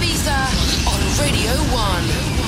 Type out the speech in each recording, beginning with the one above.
Ibiza on Radio 1.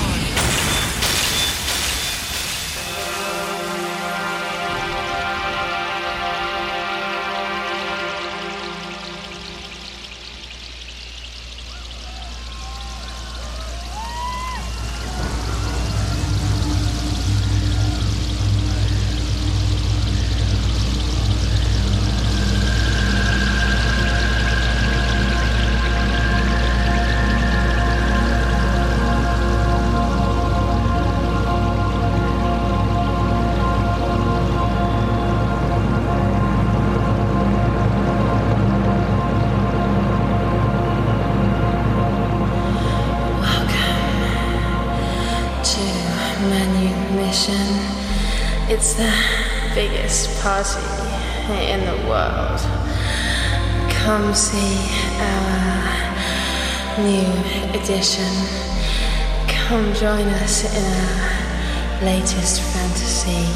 Come join us in our latest fantasy.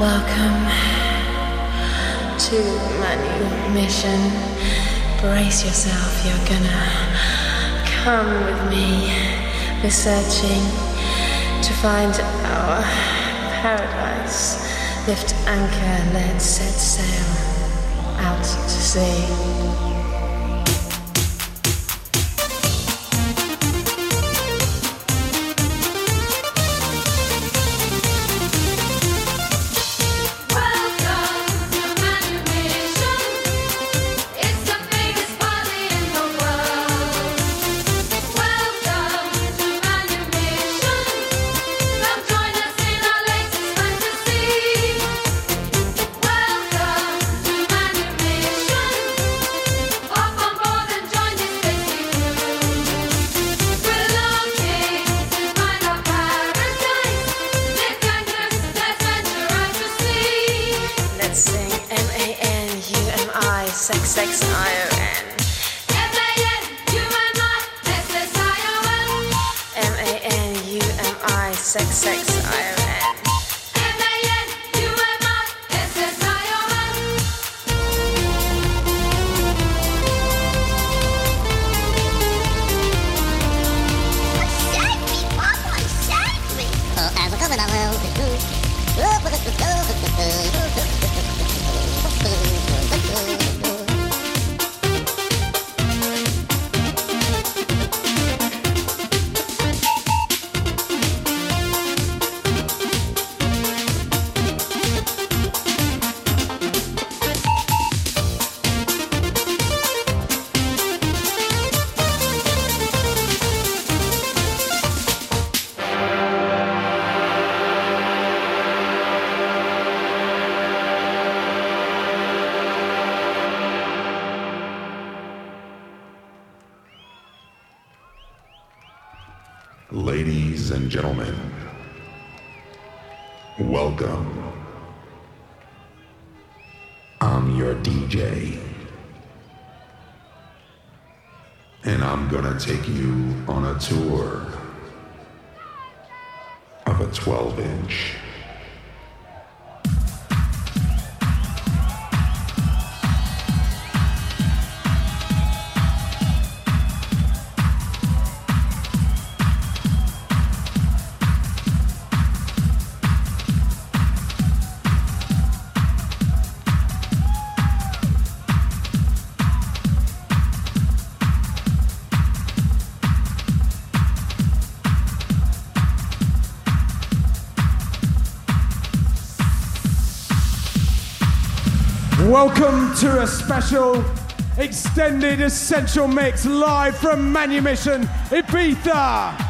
Welcome to my new mission. Brace yourself, you're gonna come with me. We're searching to find our paradise lift anchor, let's set sail out to sea. Welcome to a special extended essential mix live from Manumission Ibiza.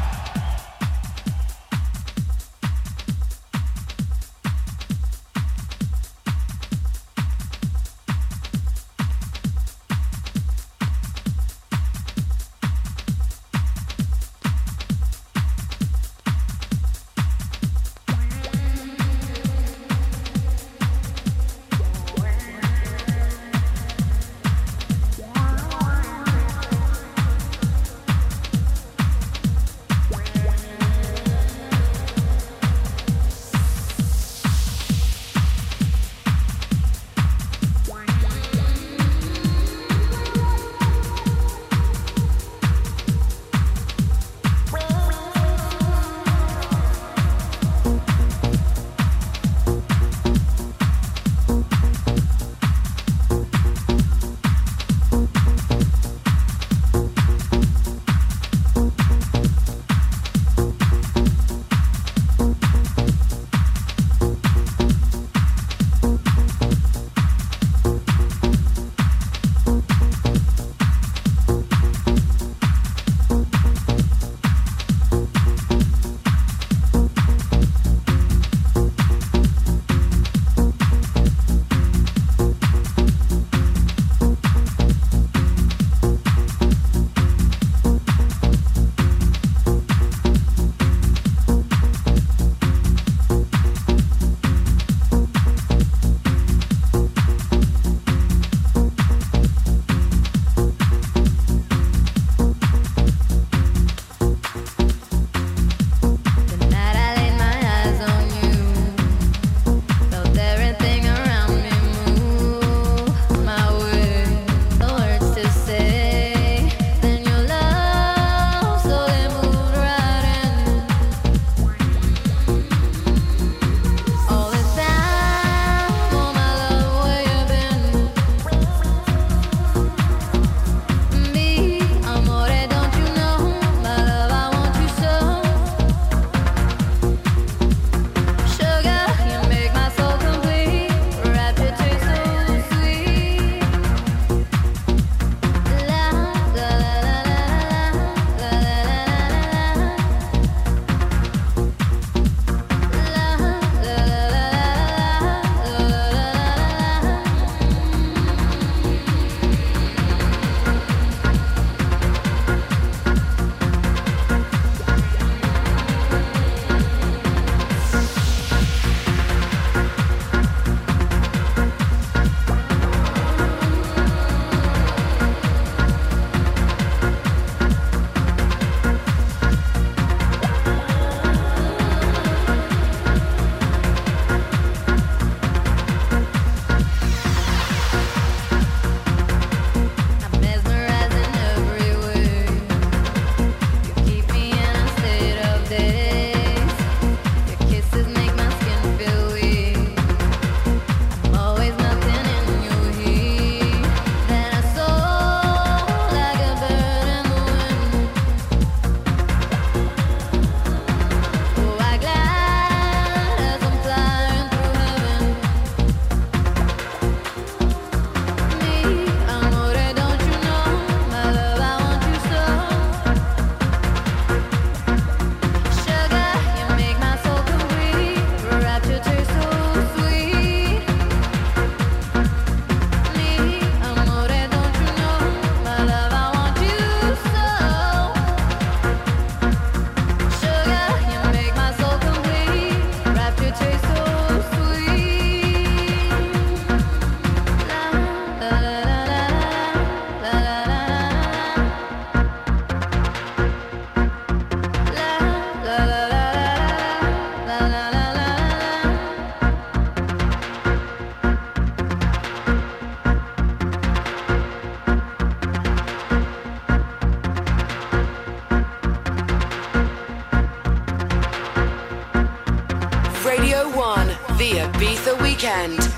Weekend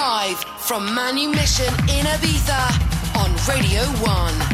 live from Manumission in Ibiza on Radio 1.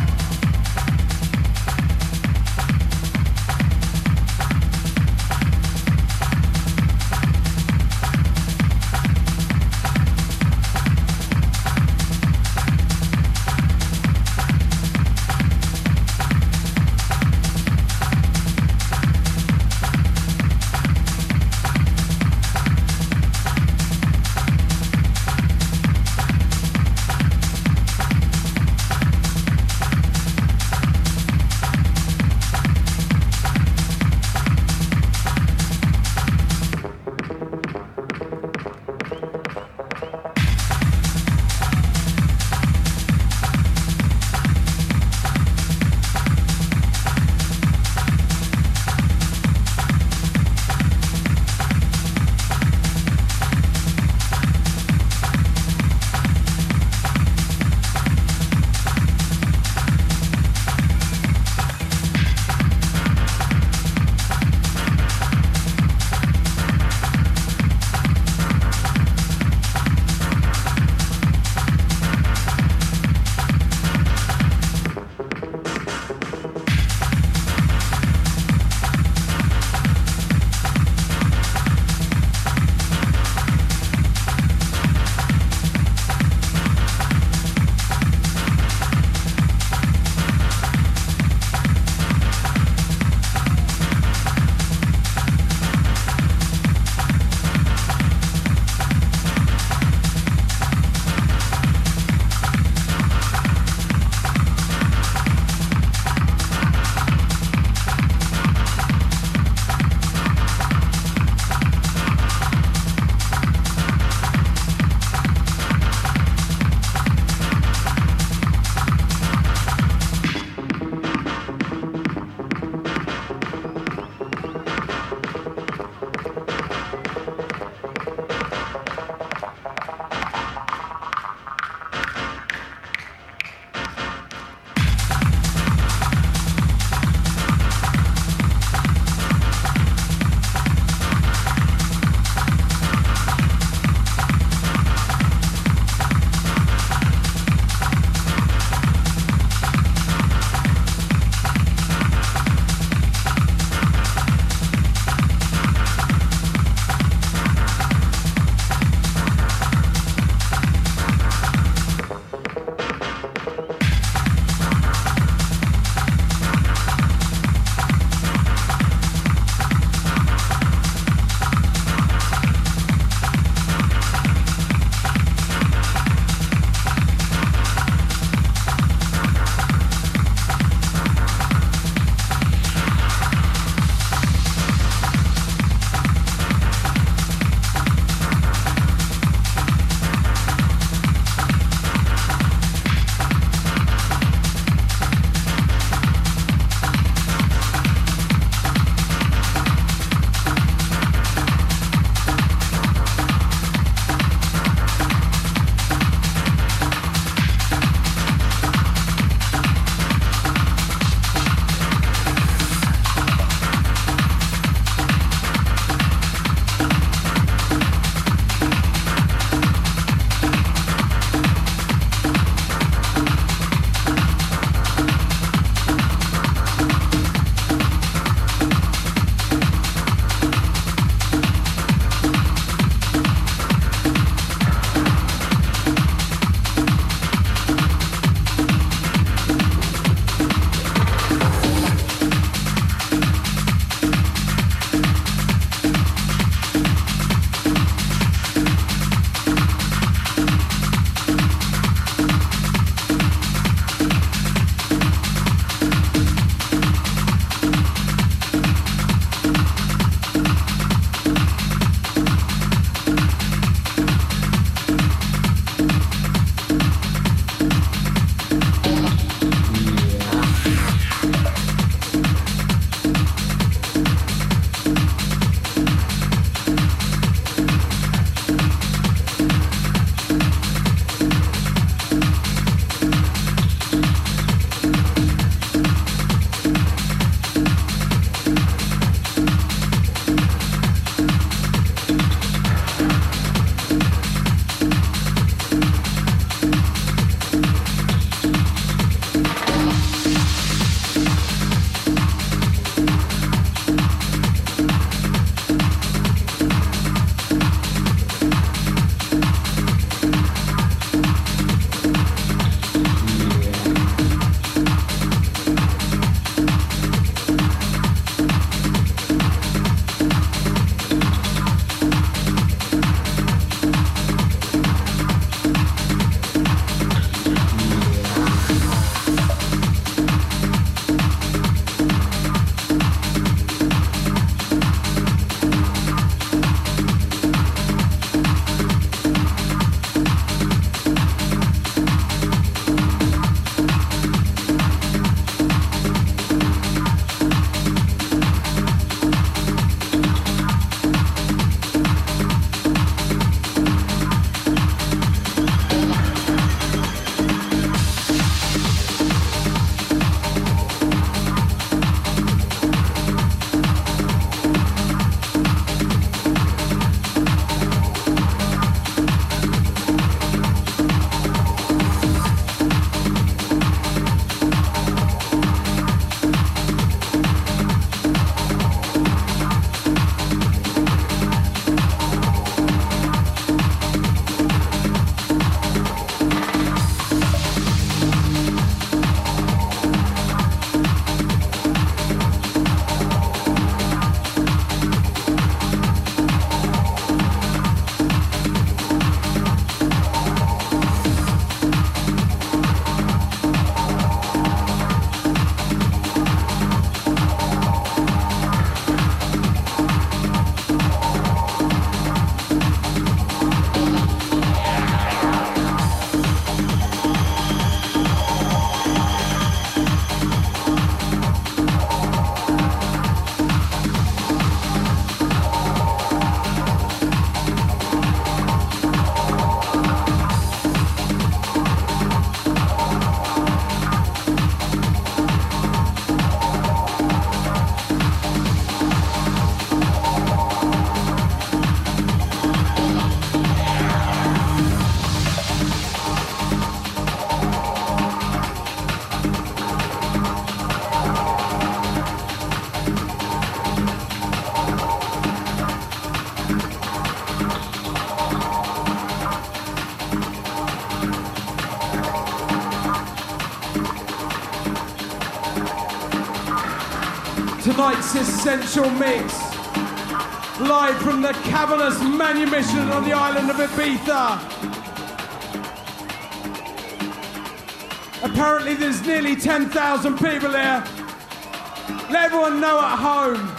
Essential mix. Live from the cavernous manumission on the island of Ibiza. Apparently, there's nearly 10,000 people here. Let everyone know at home.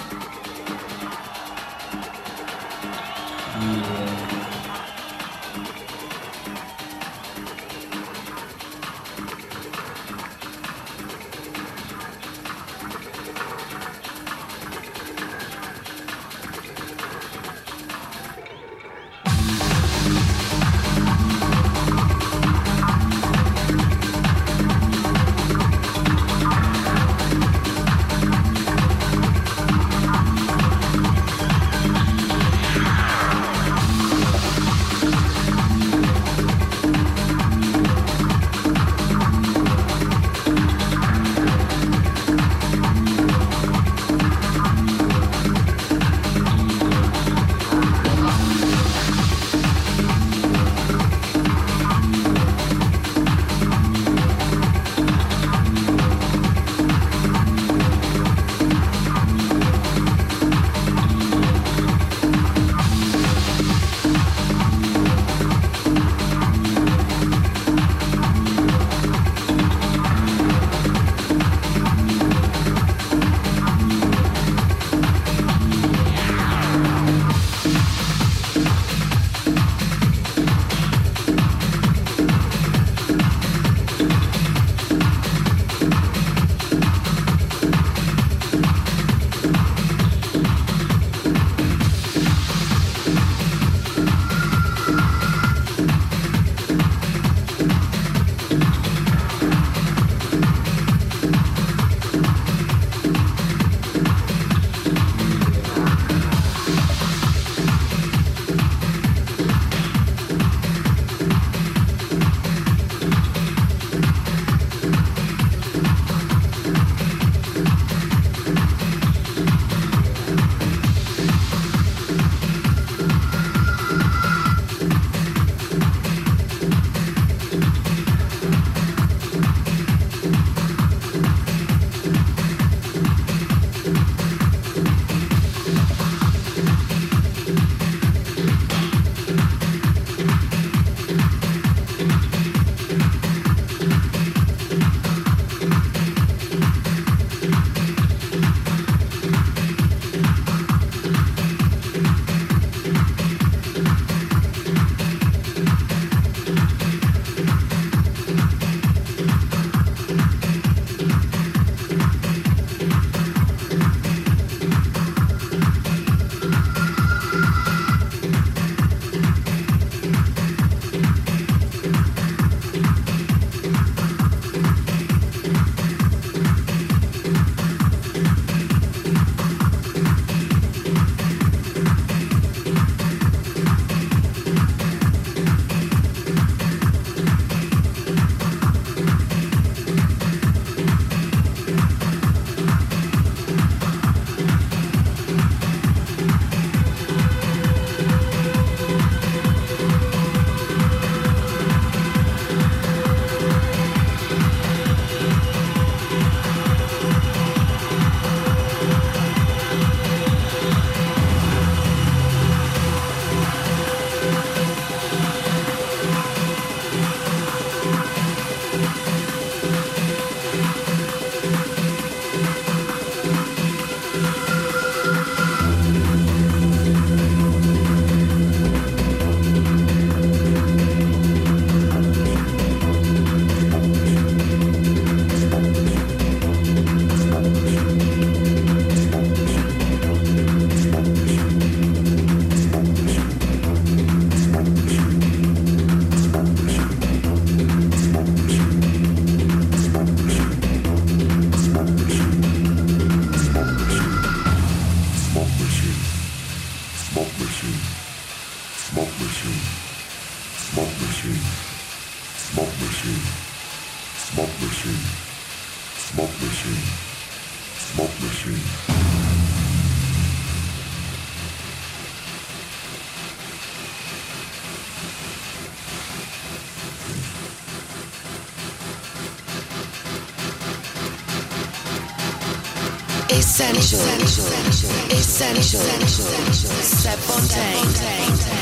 Essential. Seb Fontaine.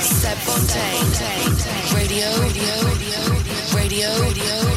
Seb Fontaine. Radio. Radio. Radio.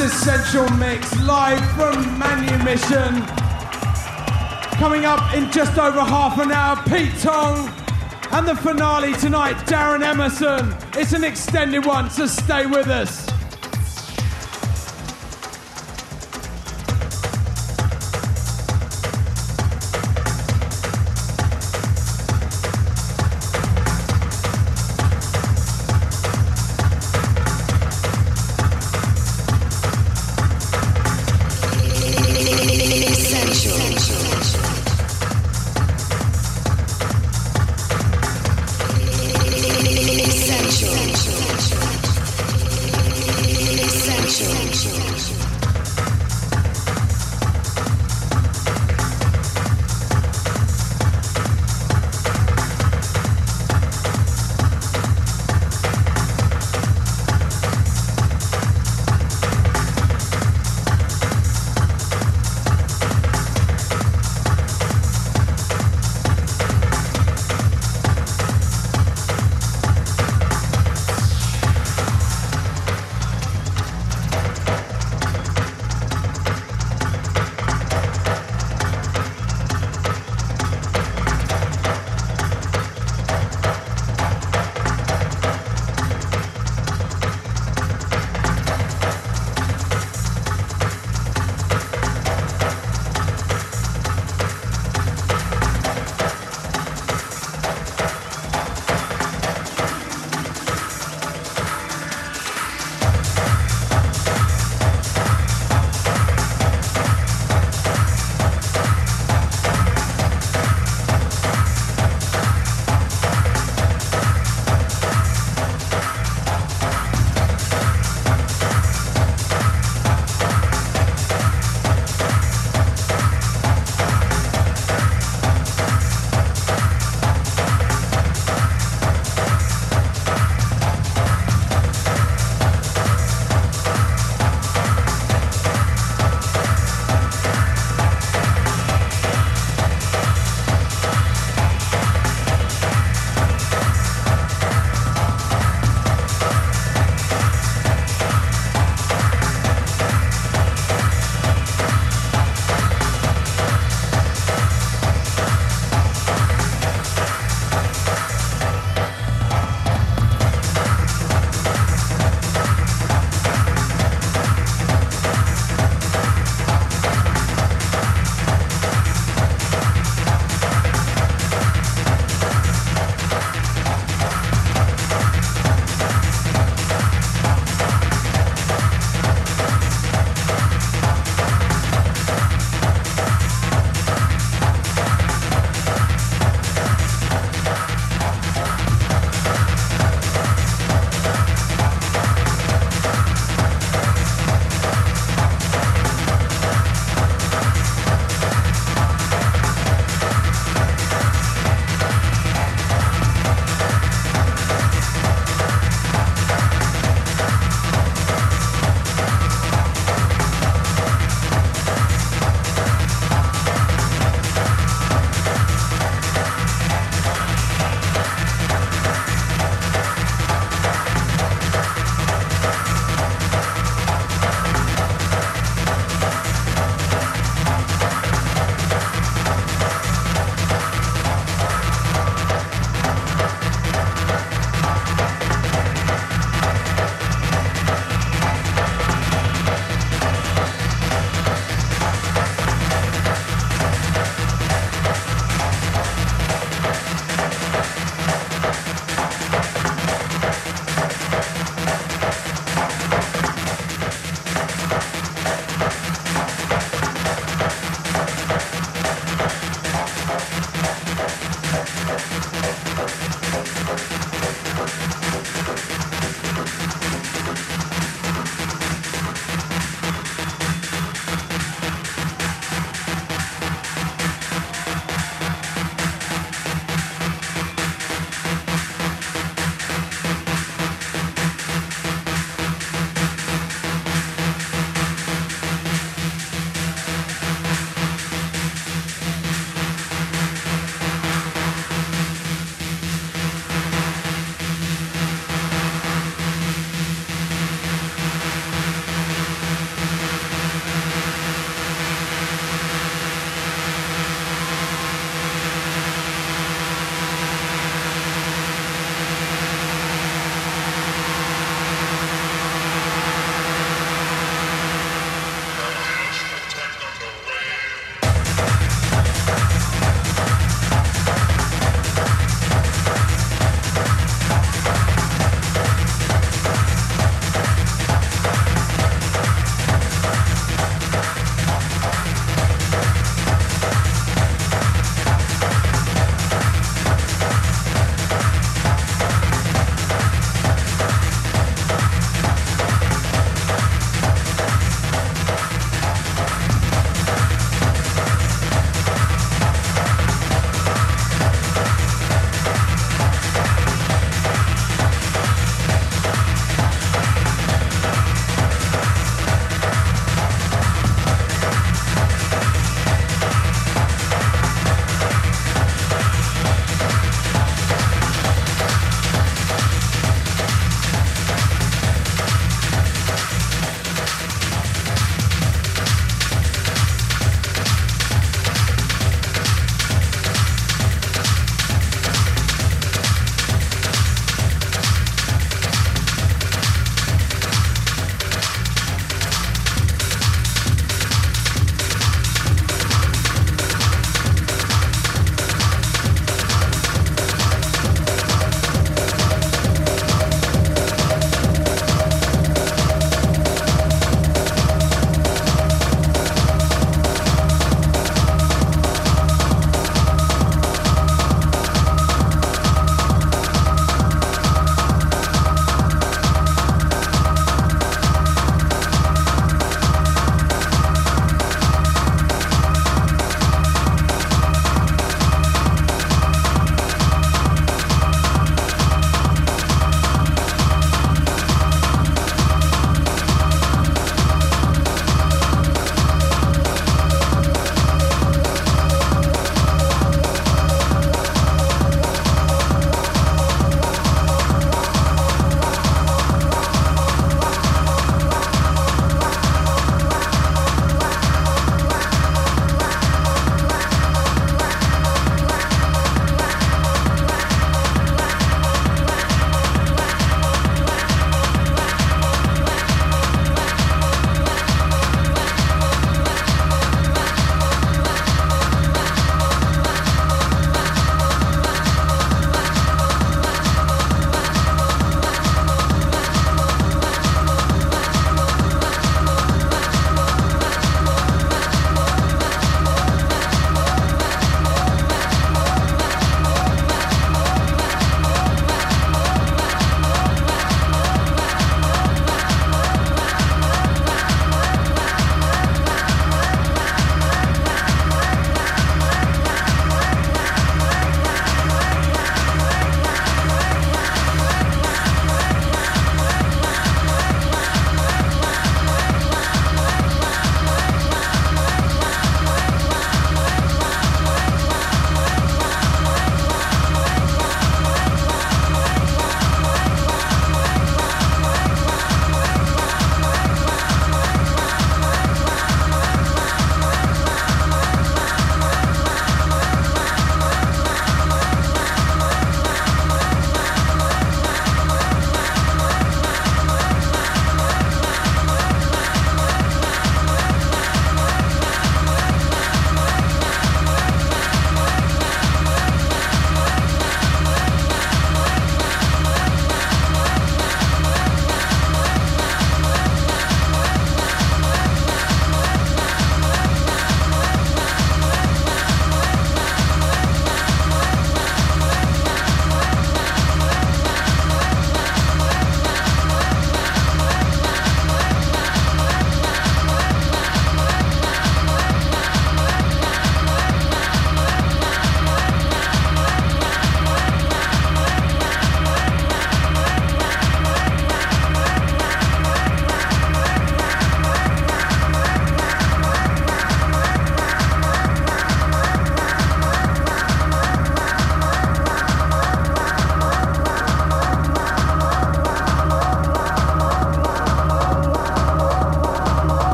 Essential Mix live from Manumission. Coming up in just over half an hour, Pete Tong. And the finale tonight, Darren Emerson. It's an extended one, so stay with us.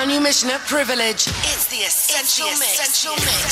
Manumission at Privilege, it's the Essential, it's the essential Mix. Mix.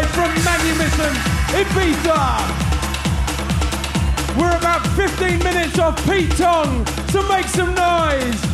Live from Manumission Ibiza. We're about 15 minutes off Pete Tong, so make some noise.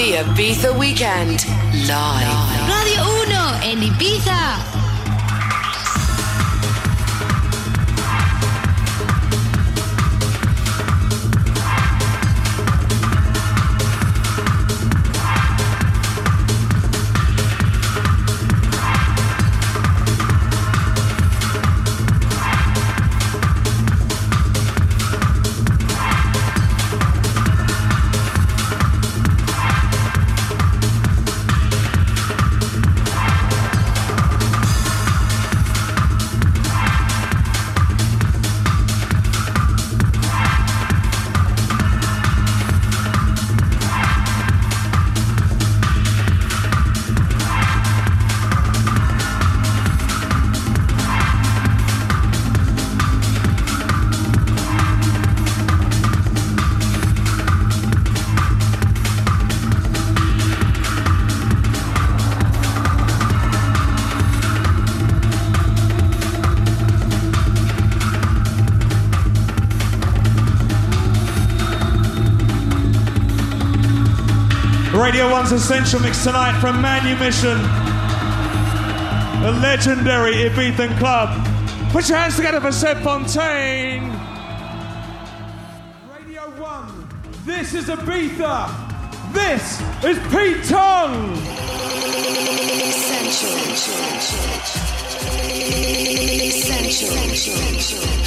The Ibiza Weekend, live. Radio 1 en Ibiza. Radio 1's Essential Mix tonight from Manumission, the legendary Ibiza Club. Put your hands together for Seb Fontaine. Radio 1, this is Ibiza. This is Pete Tong. Essential. Essential. Essential. special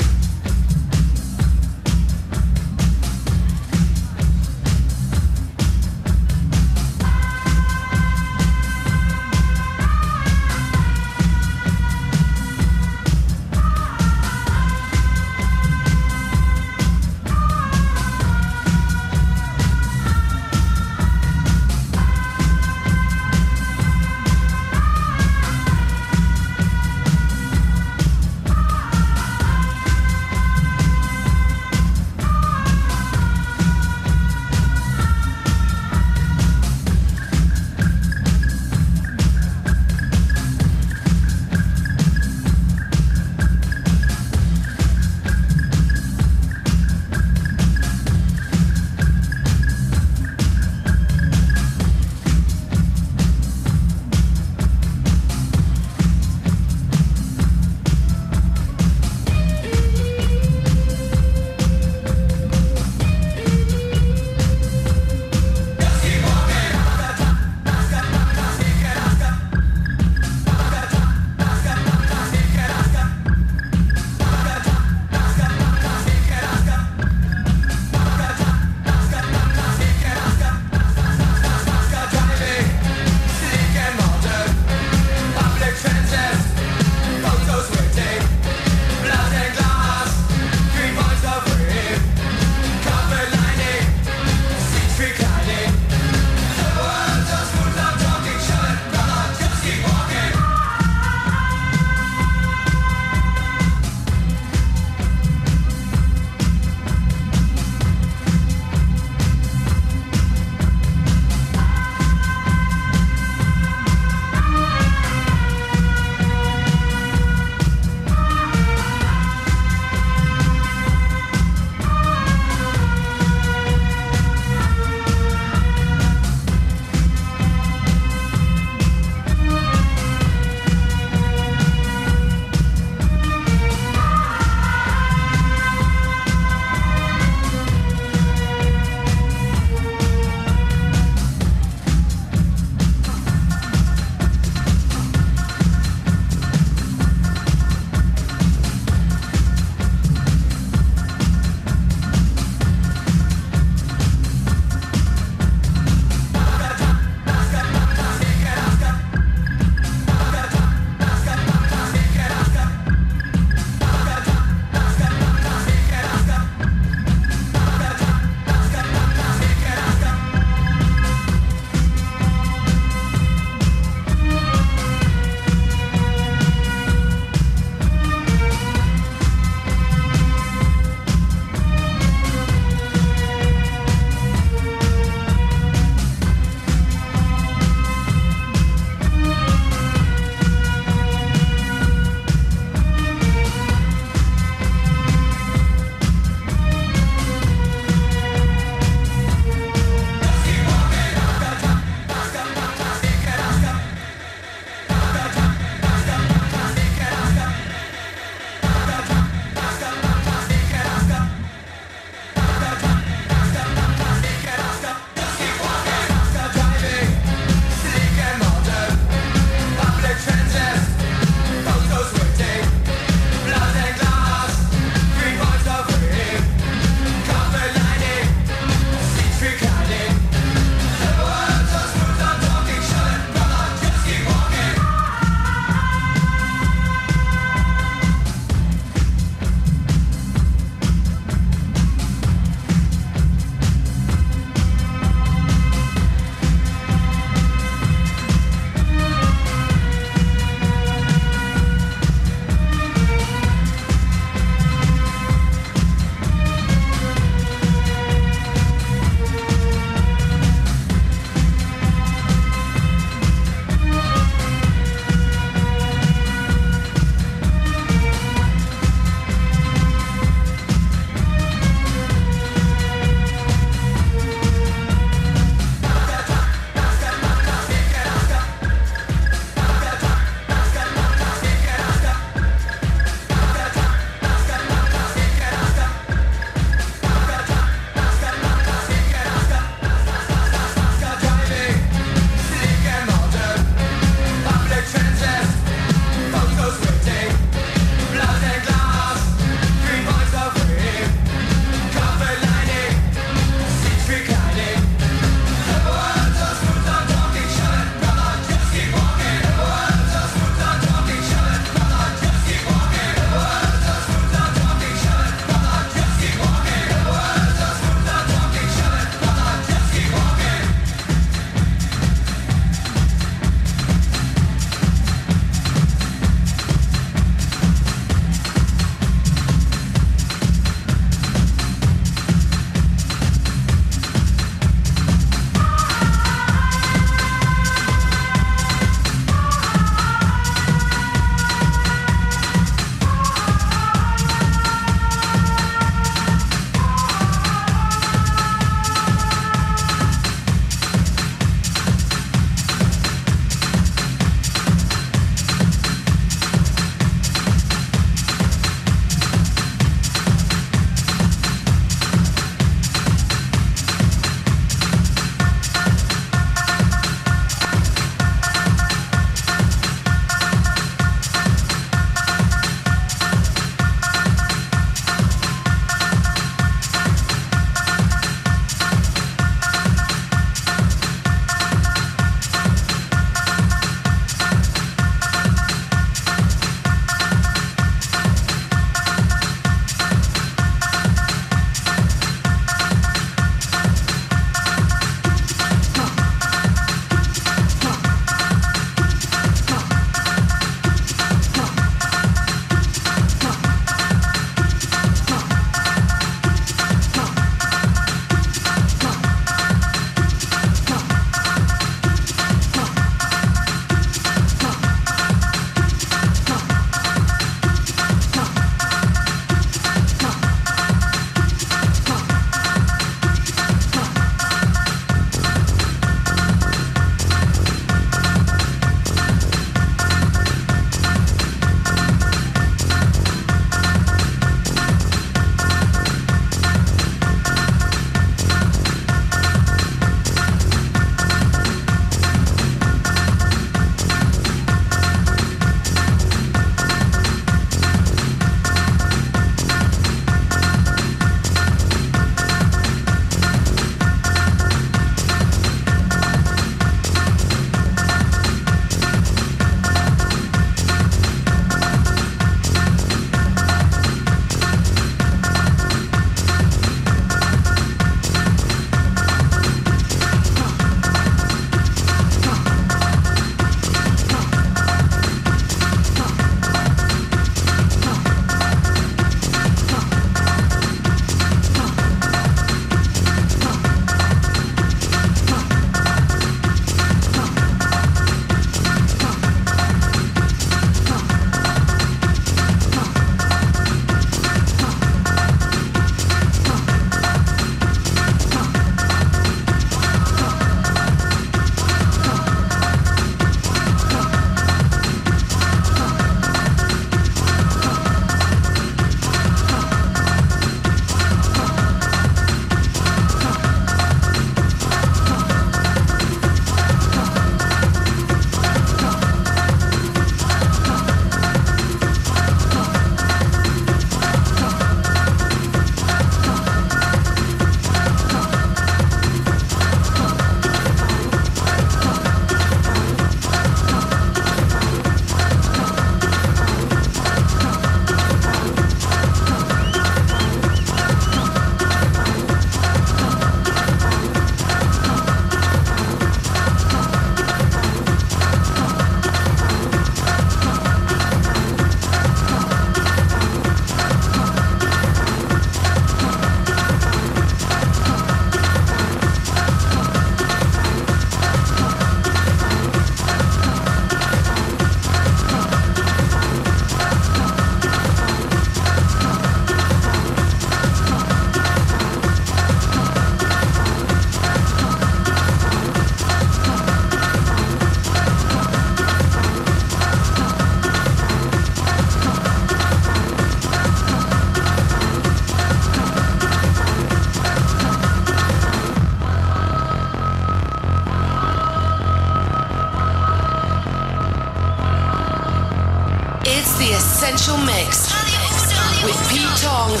Tong on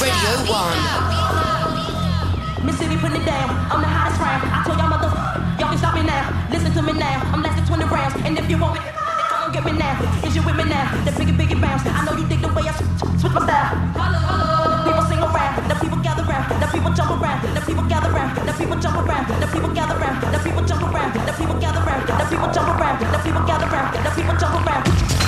Radio 1. Mississippi putting it down. I'm the hottest round. I told y'all mother, y'all can stop me now. Listen to me now. I'm than 20 rounds. And if you want me, come get me now. Is you with me now? The biggie, biggie bounce. I know you dig the way I switch my style. People sing around. The people gather around. The people jump around. The people gather around. The people jump around. The people gather around. The people jump around. The people gather around. The people jump around. The people gather around. The people jump around.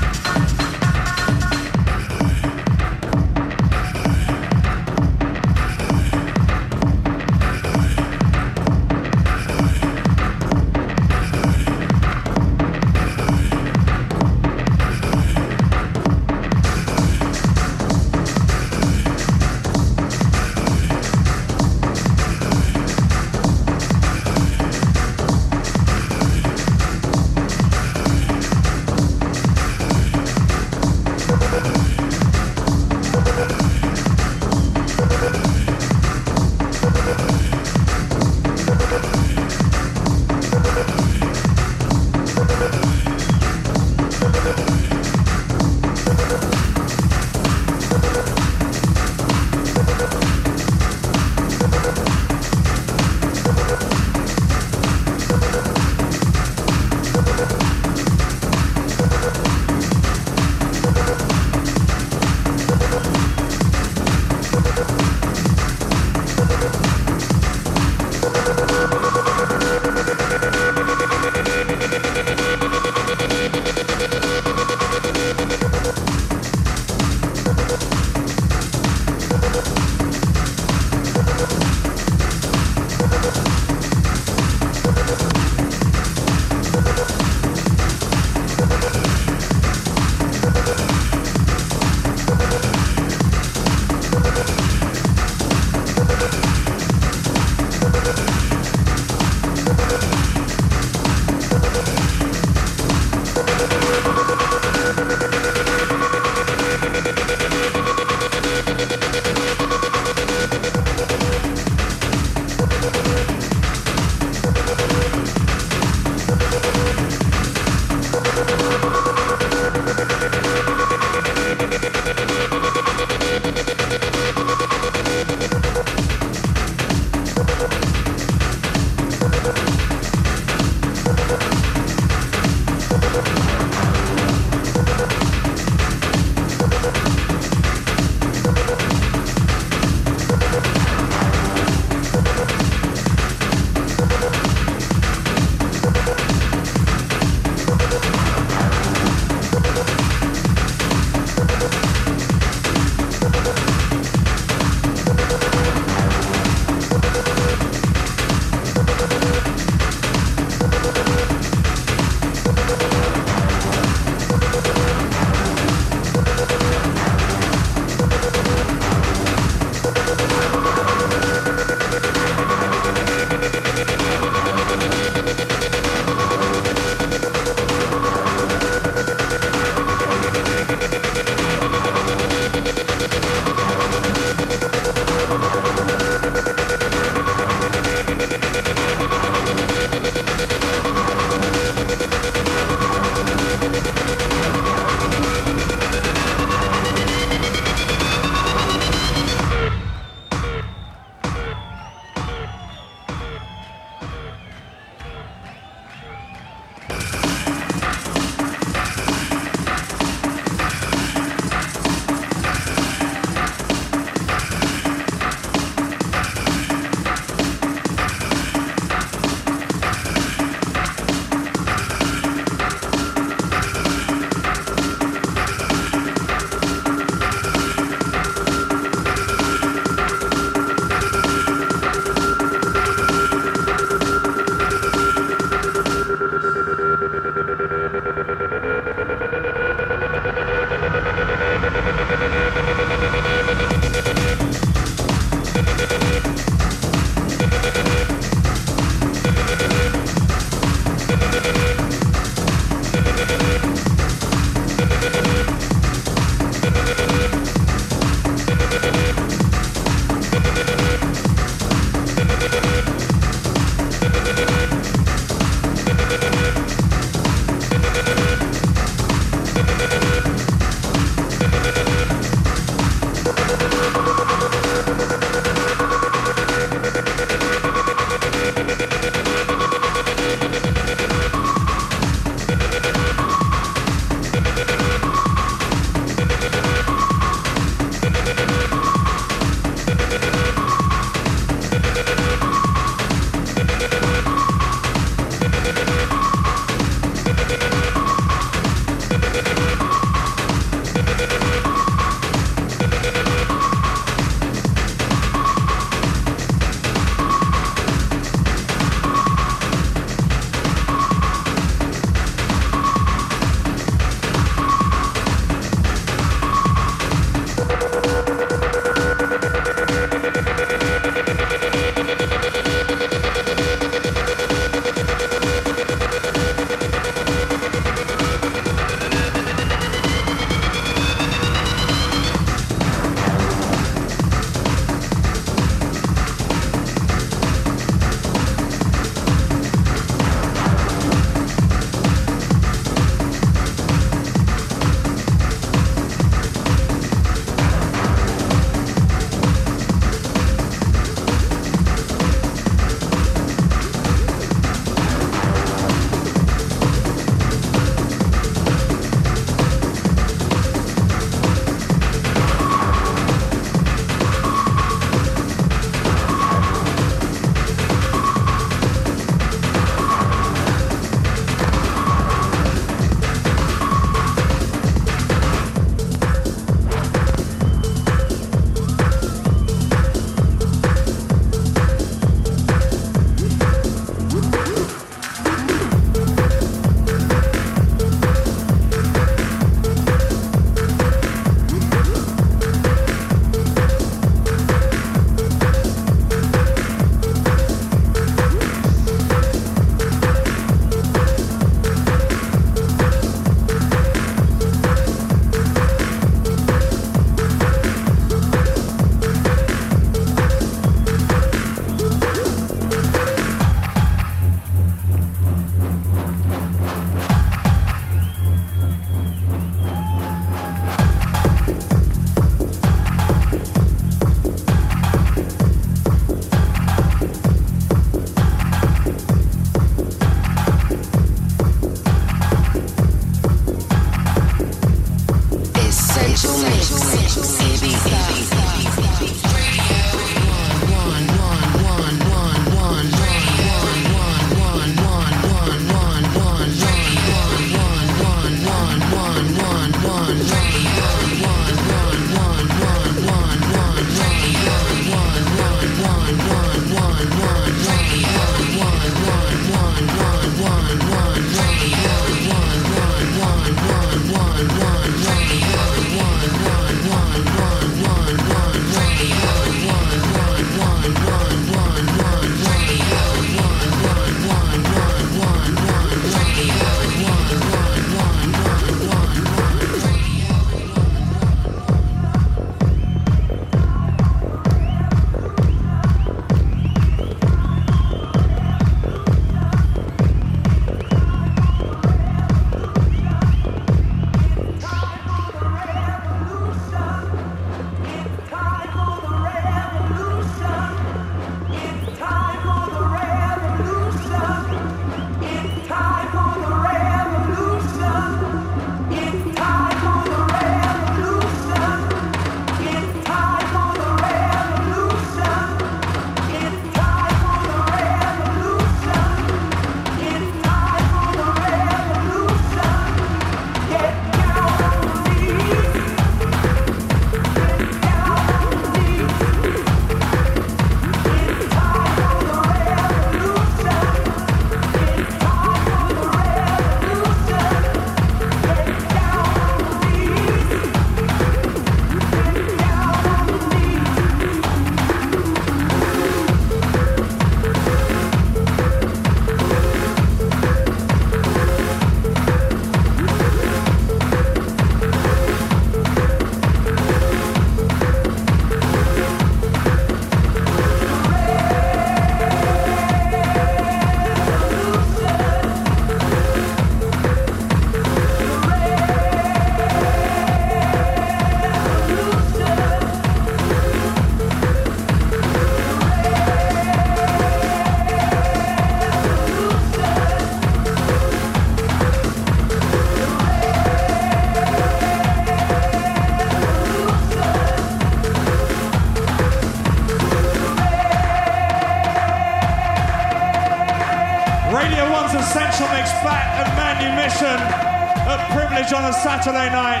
Saturday night.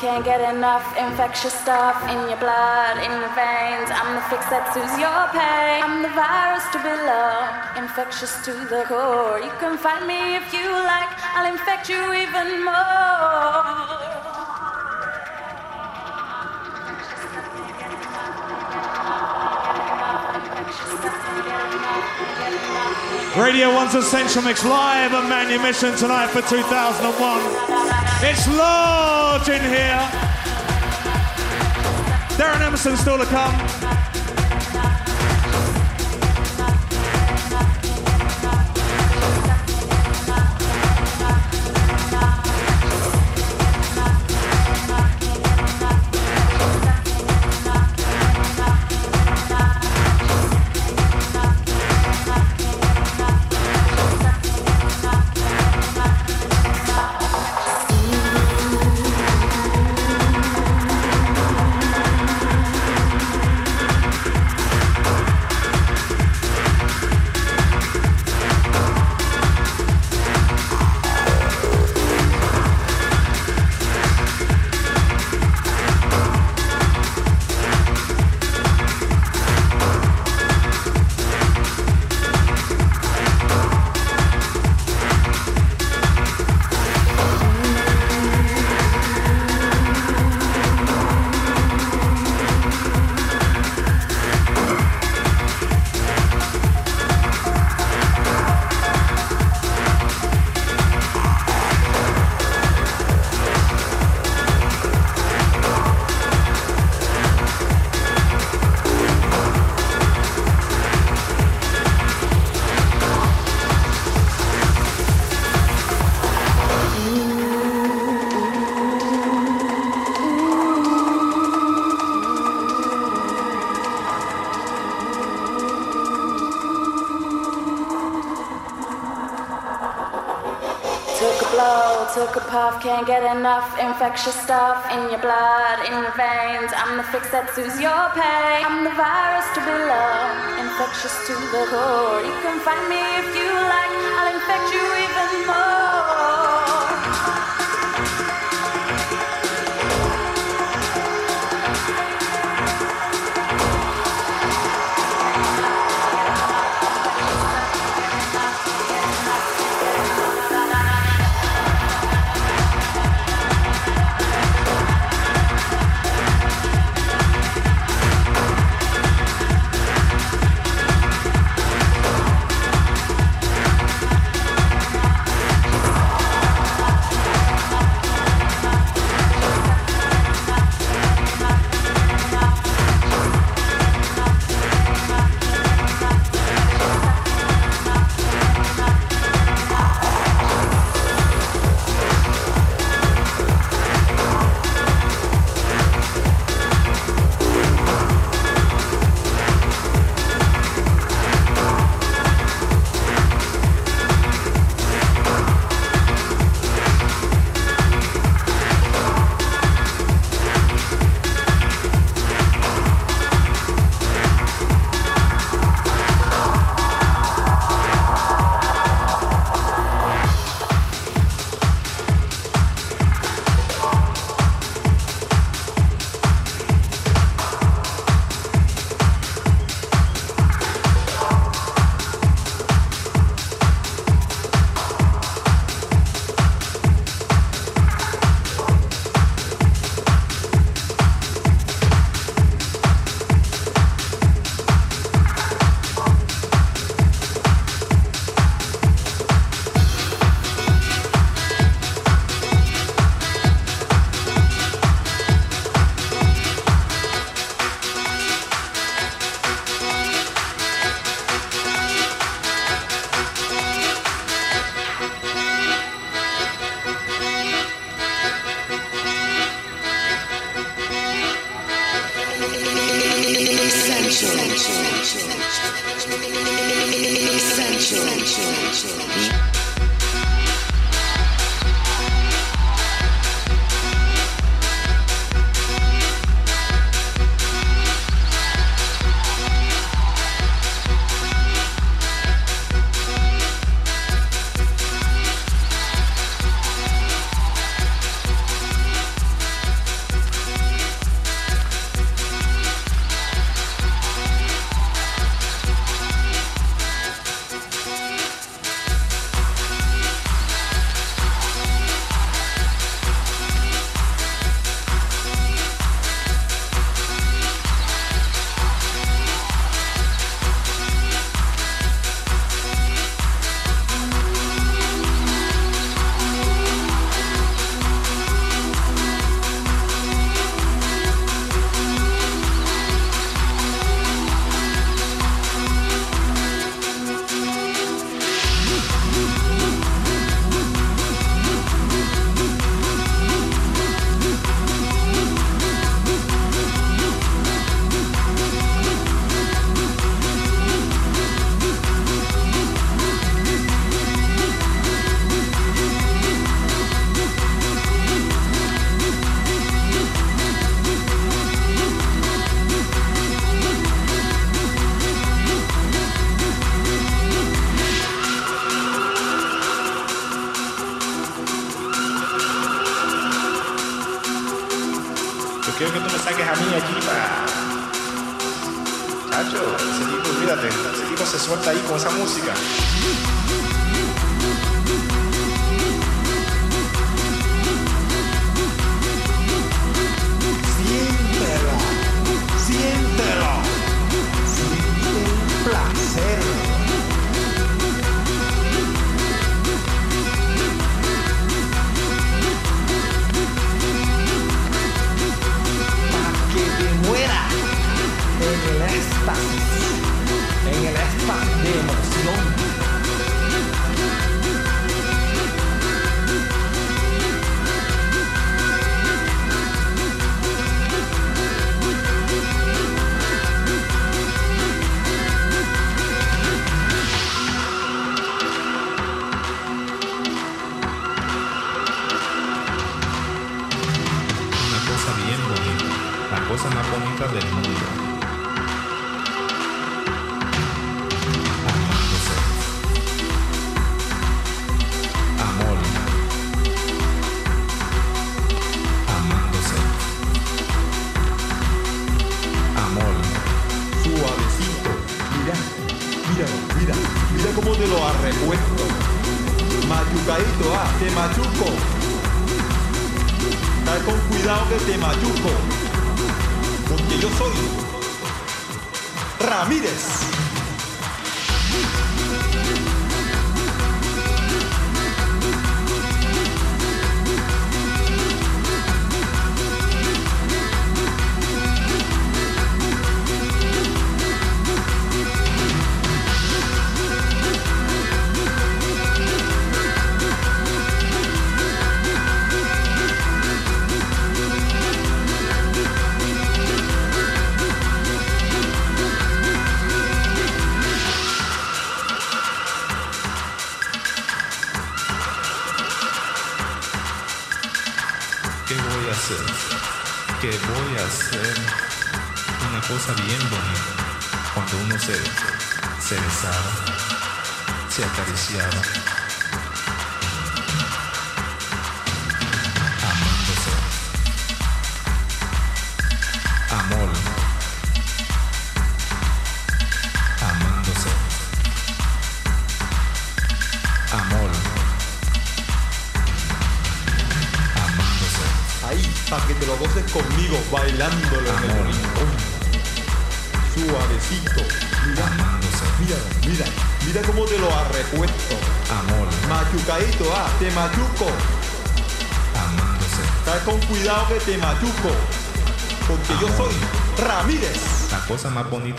Can't get enough infectious stuff in your blood, in your veins. I'm the fix that soothes your pain. I'm the virus to be loved, infectious to the core. You can find me if you like, I'll infect you even more. Radio 1's Essential Mix live at Manumission tonight for 2001. It's large in here. Darren Emerson still to come. Can't get enough infectious stuff in your blood, in your veins. I'm the fix that soothes your pain. I'm the virus to below, infectious to the core. You can find me if you like, I'll infect you even more.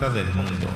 puertas del mundo.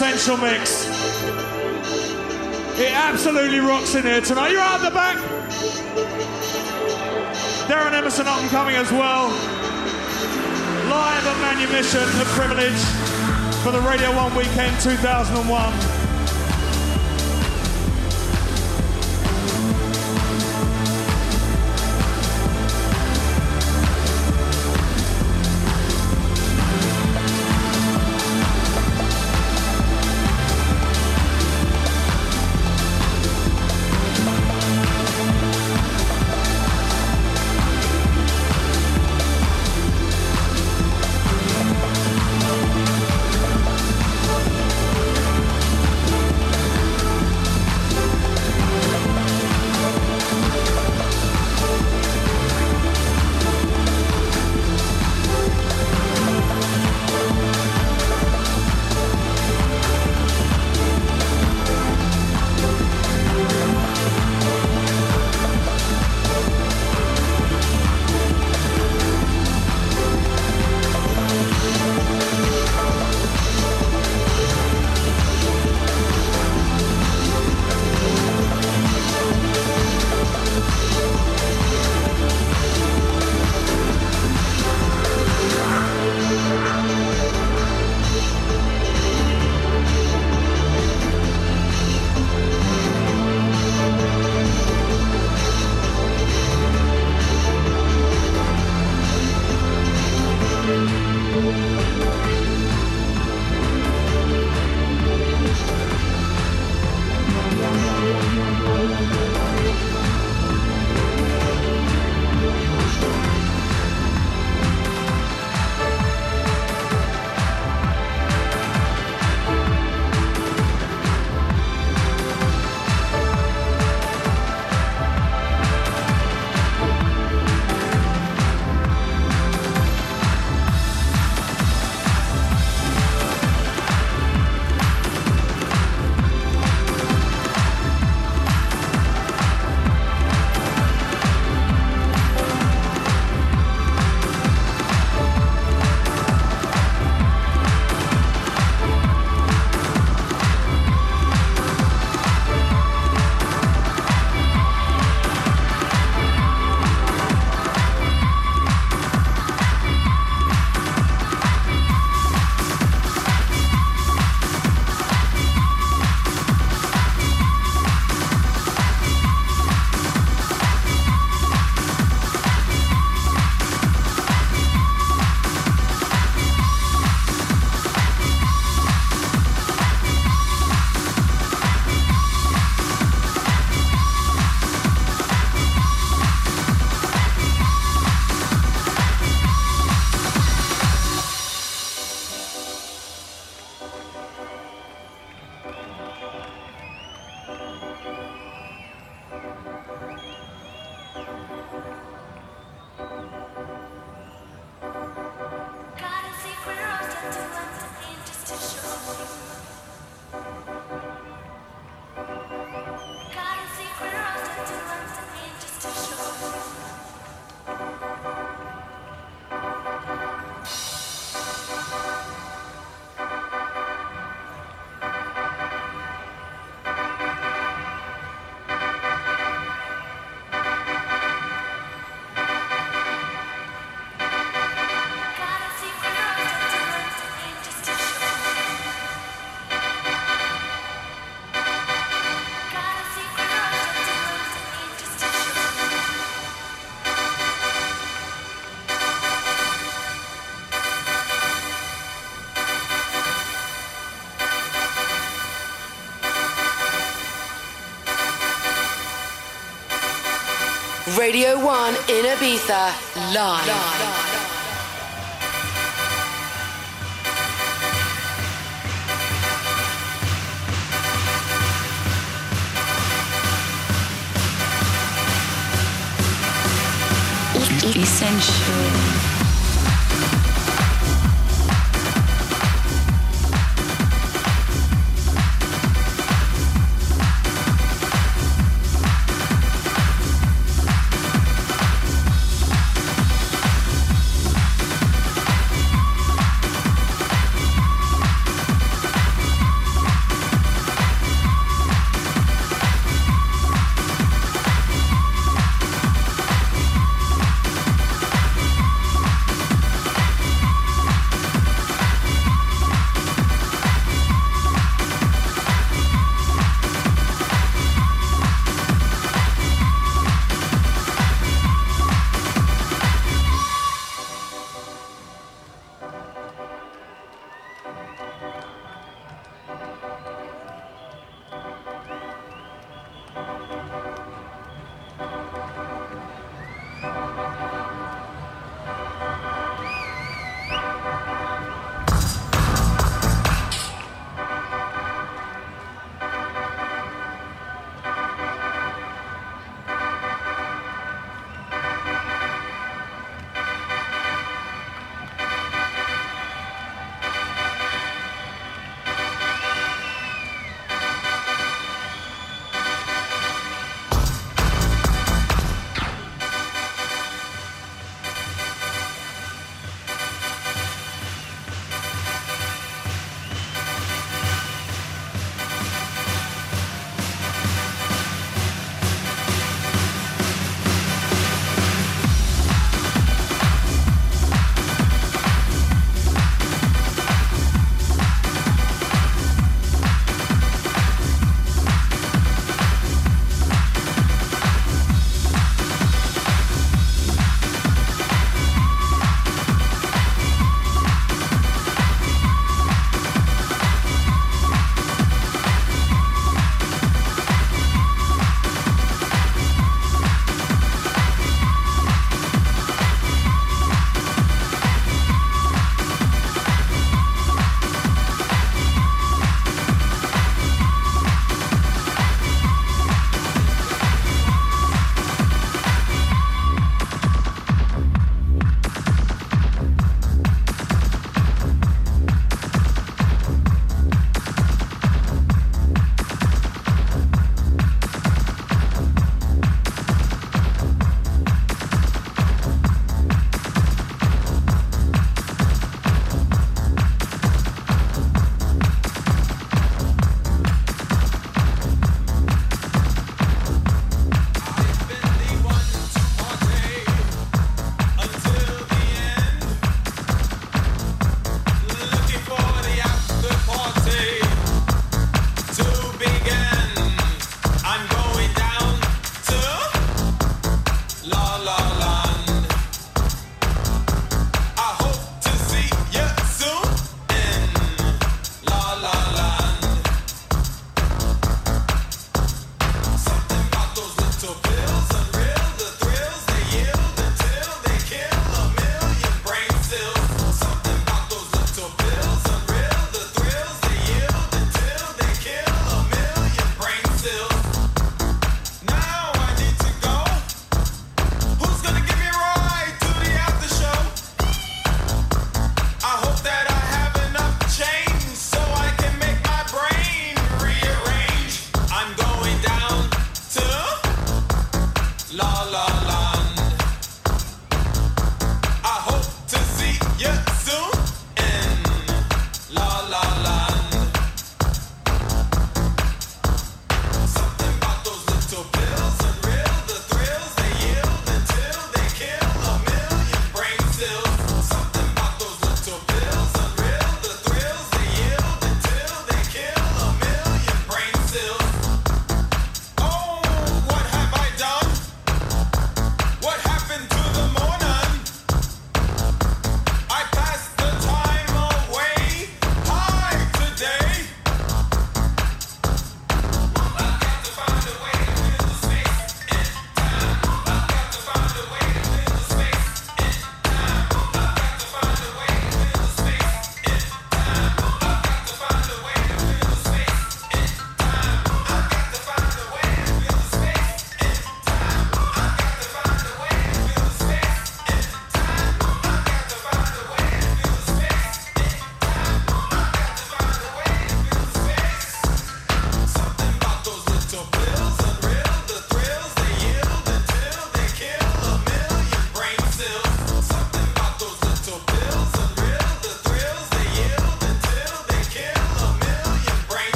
Essential Mix. It absolutely rocks in here tonight. You're out the back. Darren Emerson up and coming as well. Live at Manumission, the privilege for the Radio 1 weekend 2001. Radio 1 in Ibiza, live. Essential.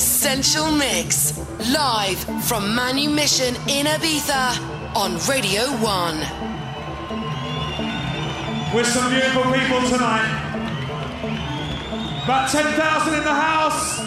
Essential Mix. Live from Manumission in Ibiza on Radio 1. With some beautiful people tonight. About 10,000 in the house.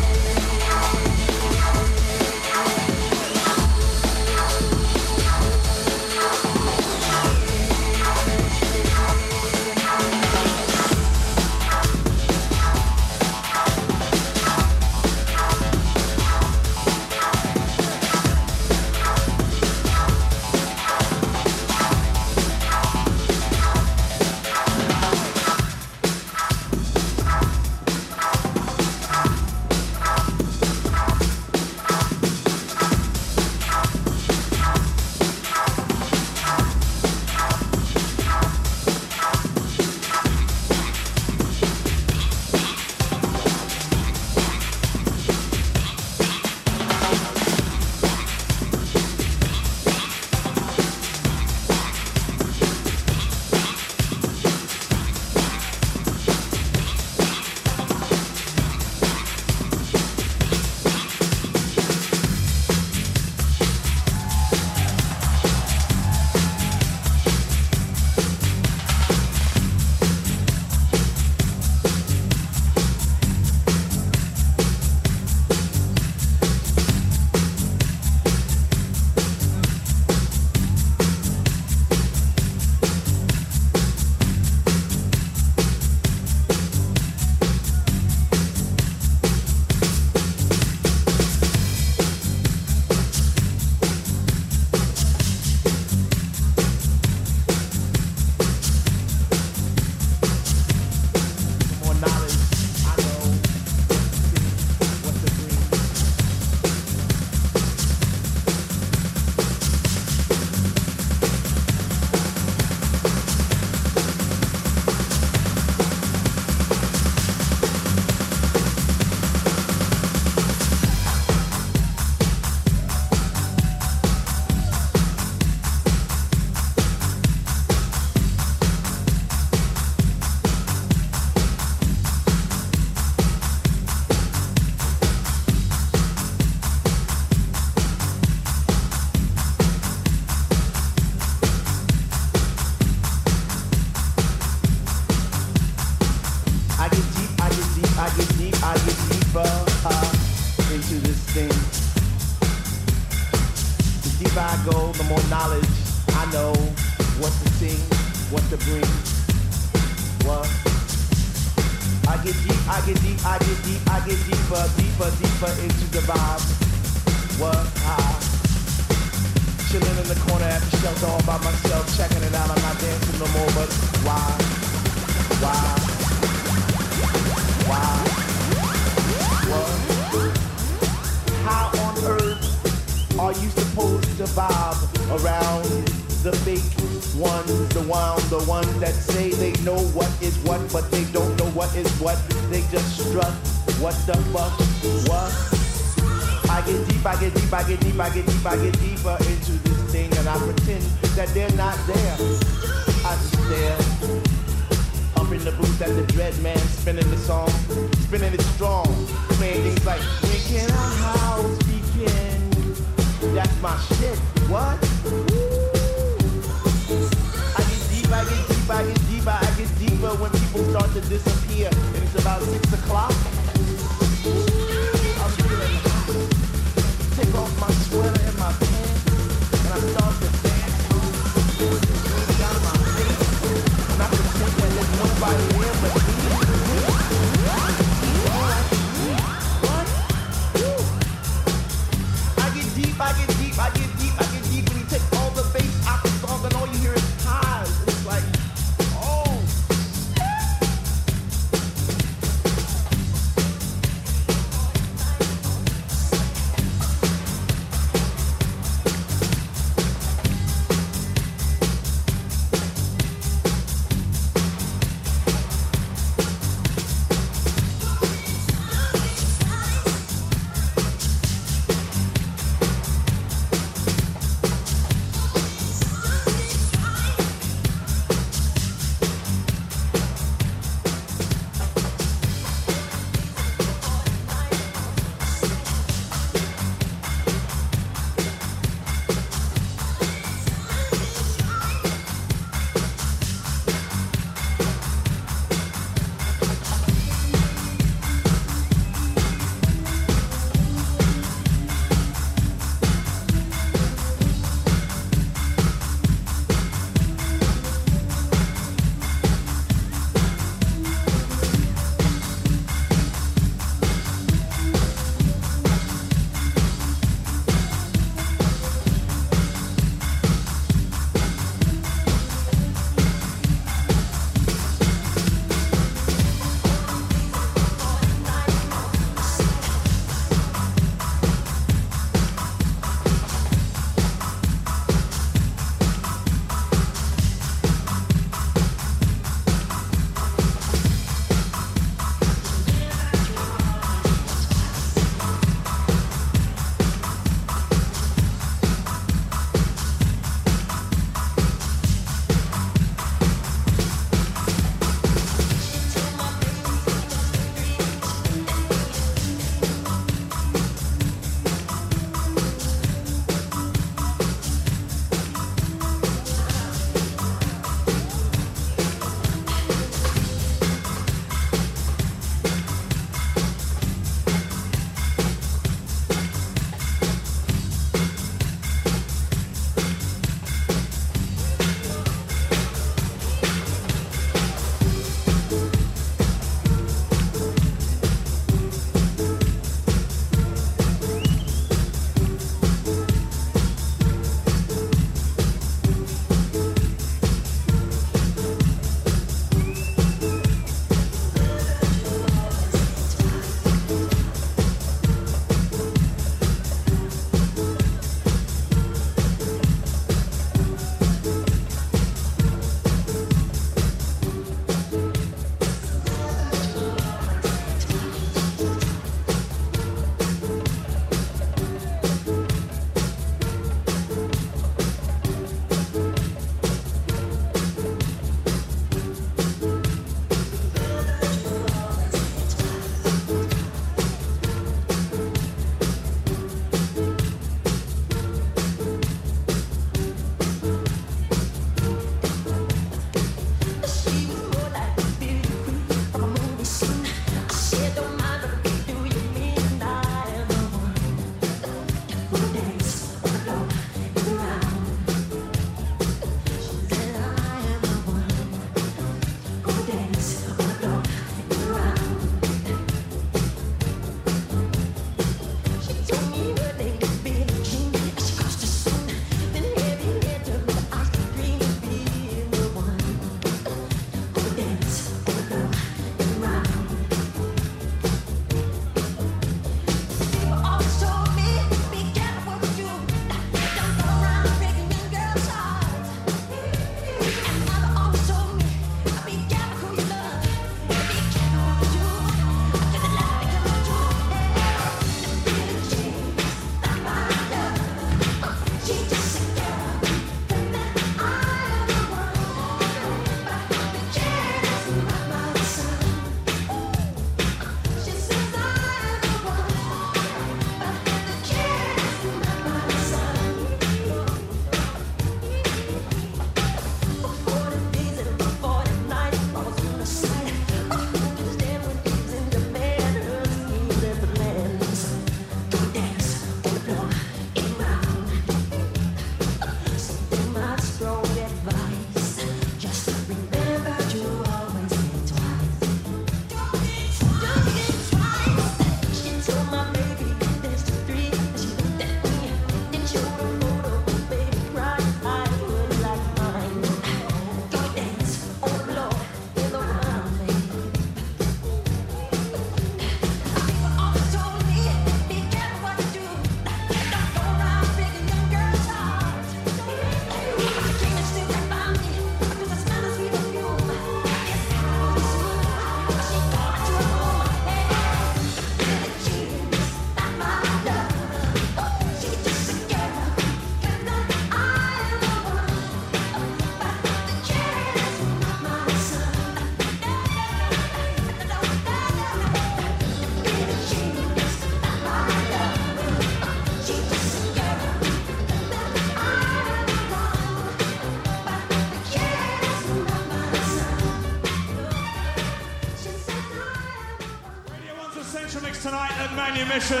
At Manumission.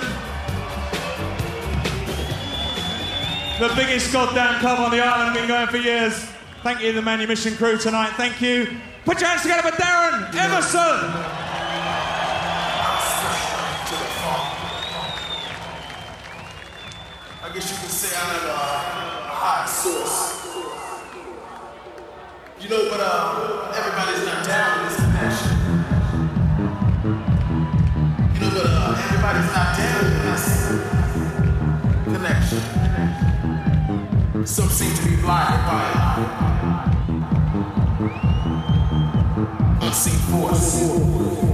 The biggest goddamn club on the island, been going for years. Thank you, the Manumission crew tonight. Thank you. Put your hands together for Darren Emerson. Connection. Some seem to be blinded by unseen force.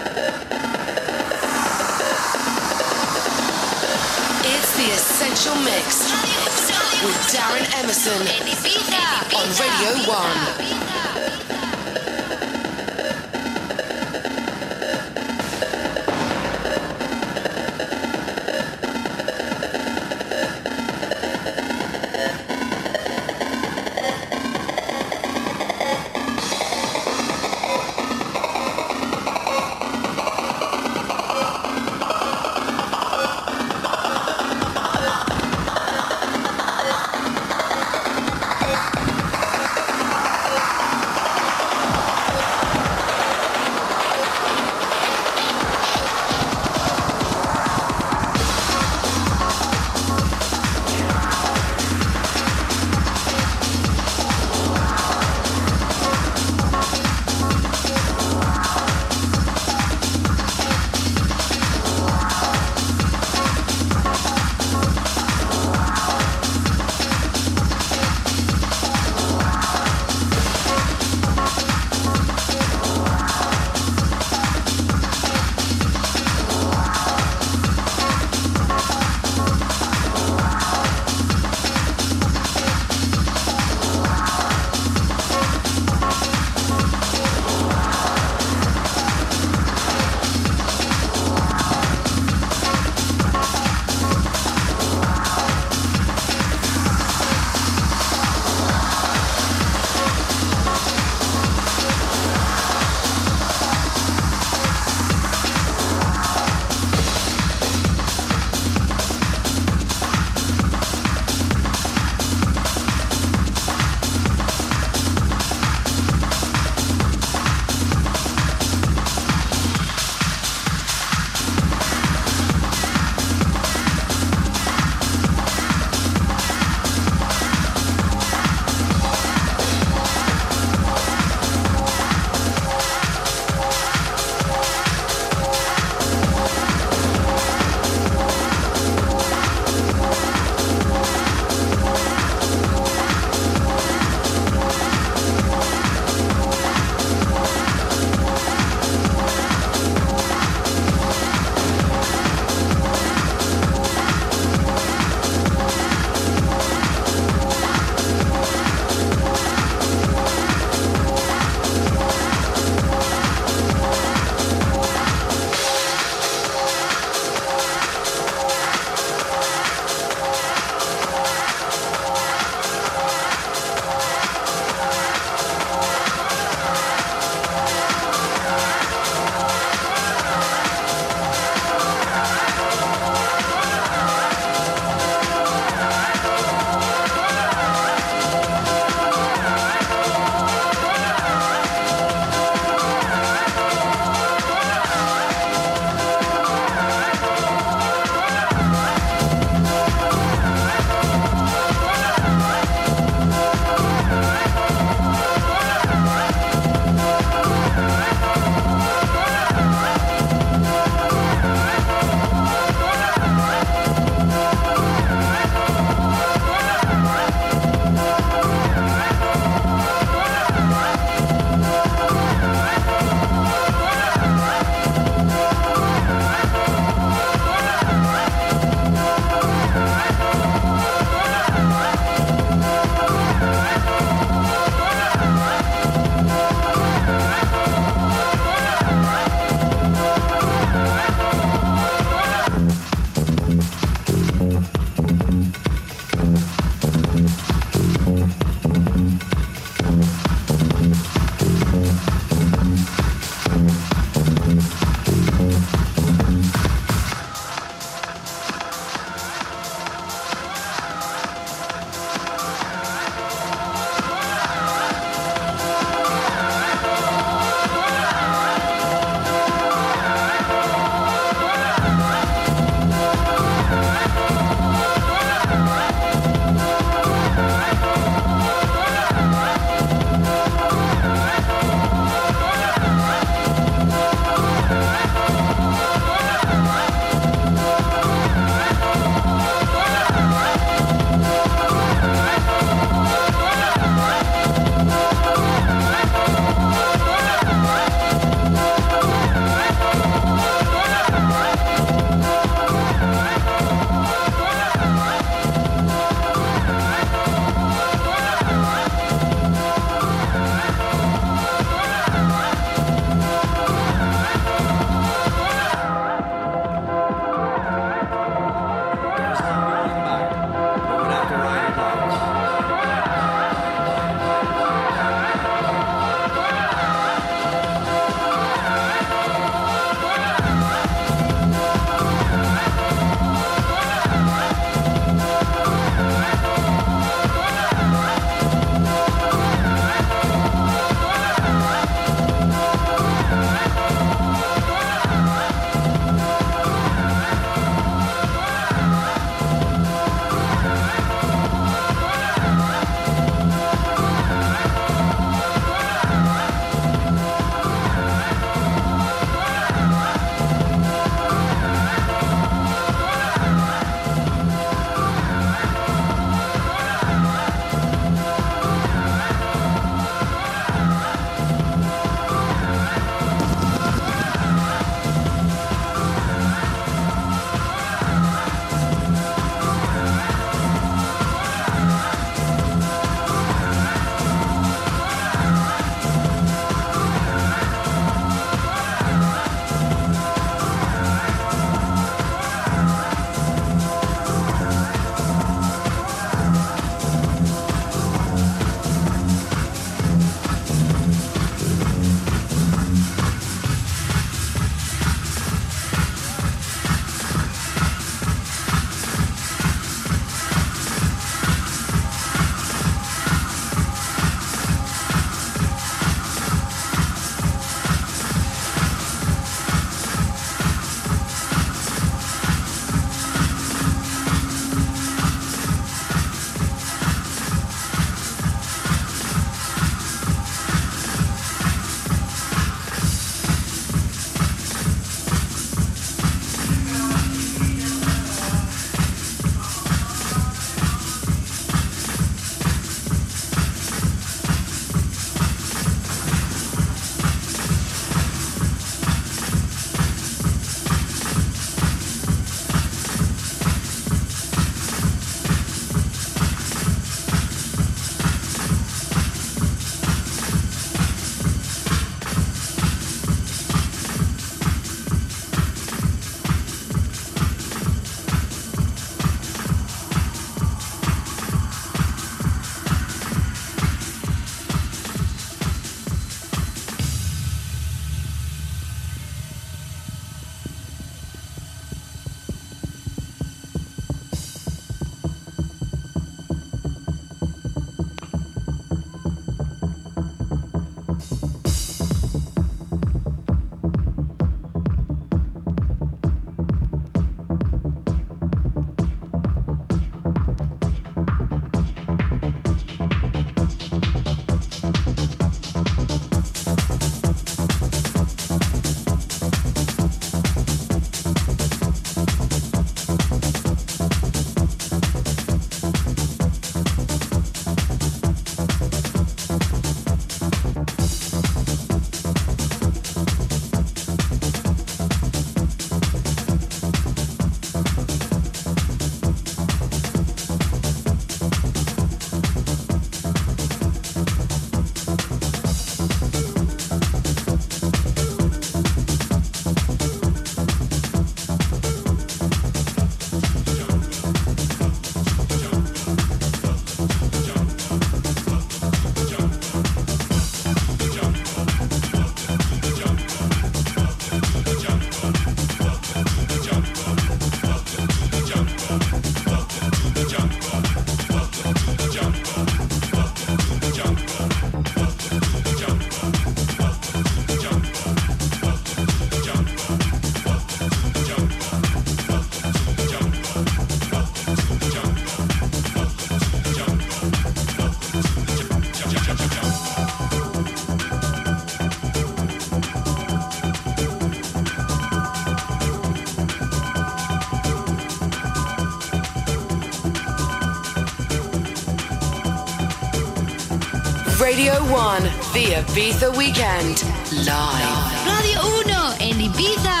1, the Ibiza Weekend, live. Radio 1 en Ibiza.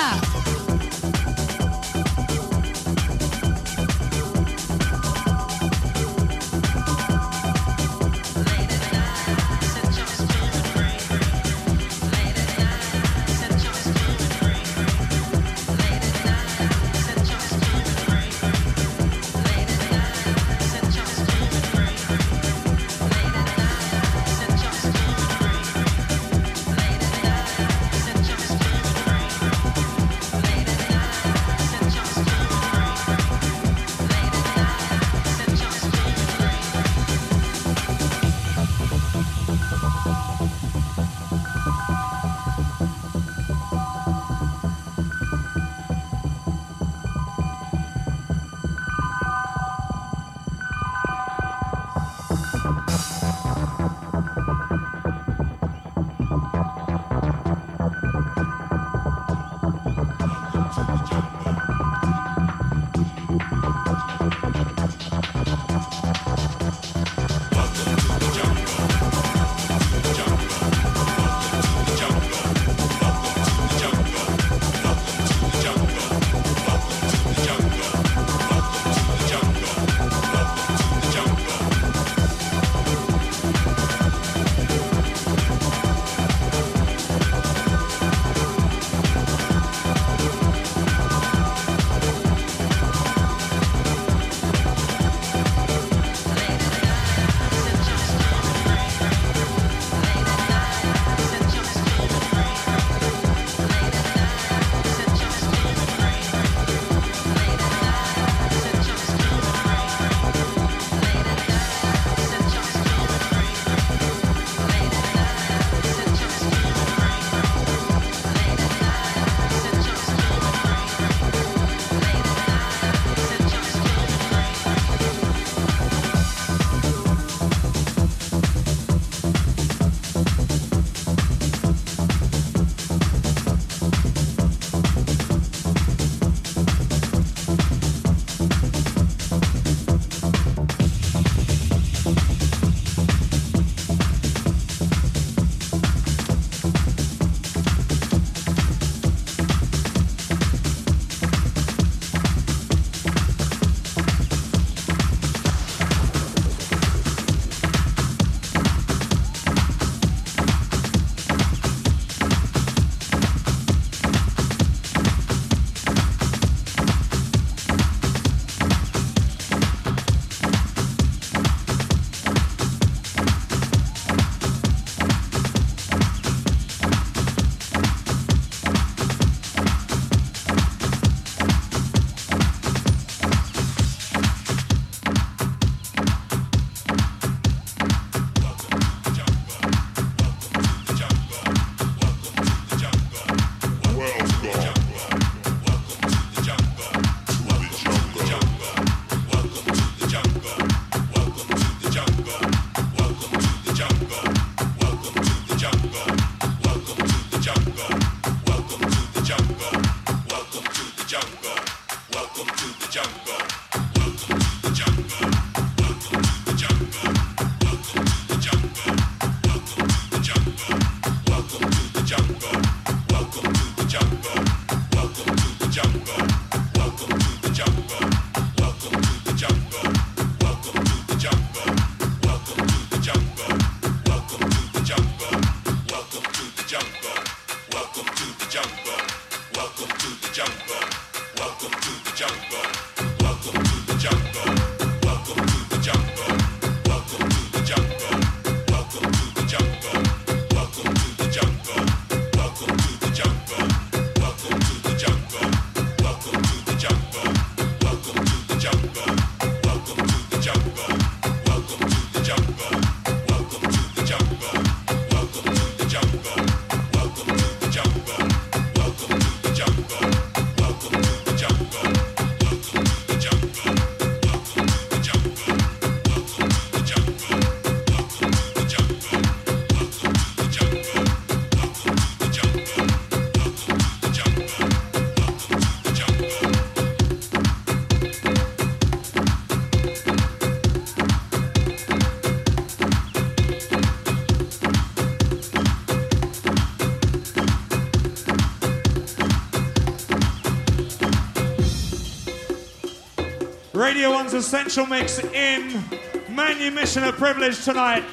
Radio 1's Essential Mix in Manumission of Privilege tonight.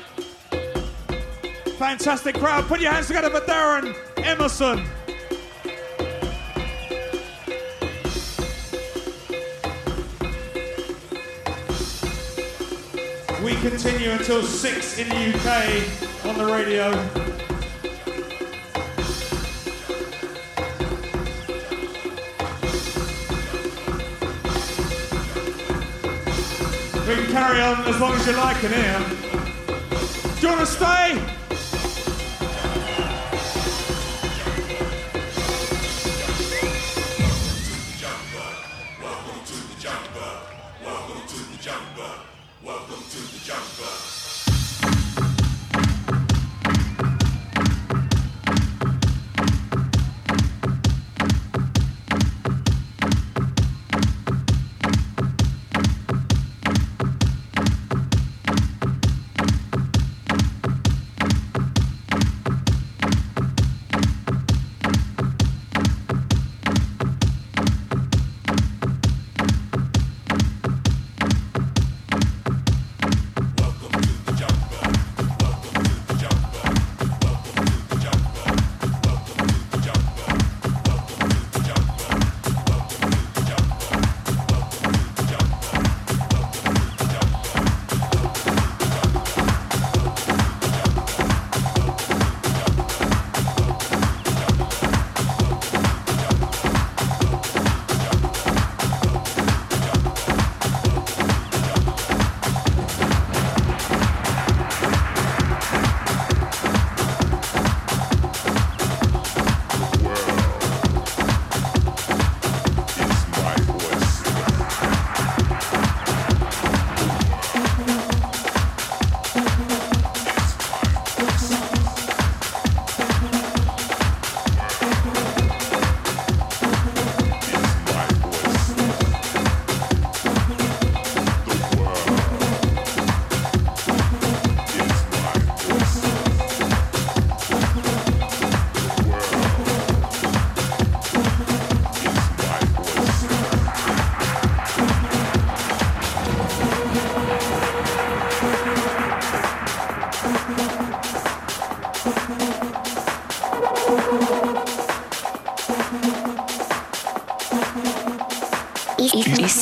Fantastic crowd. Put your hands together for Darren Emerson. We continue until 6 in the UK on the radio. Carry on as long as you like in here. Do you want to stay?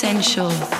Essential.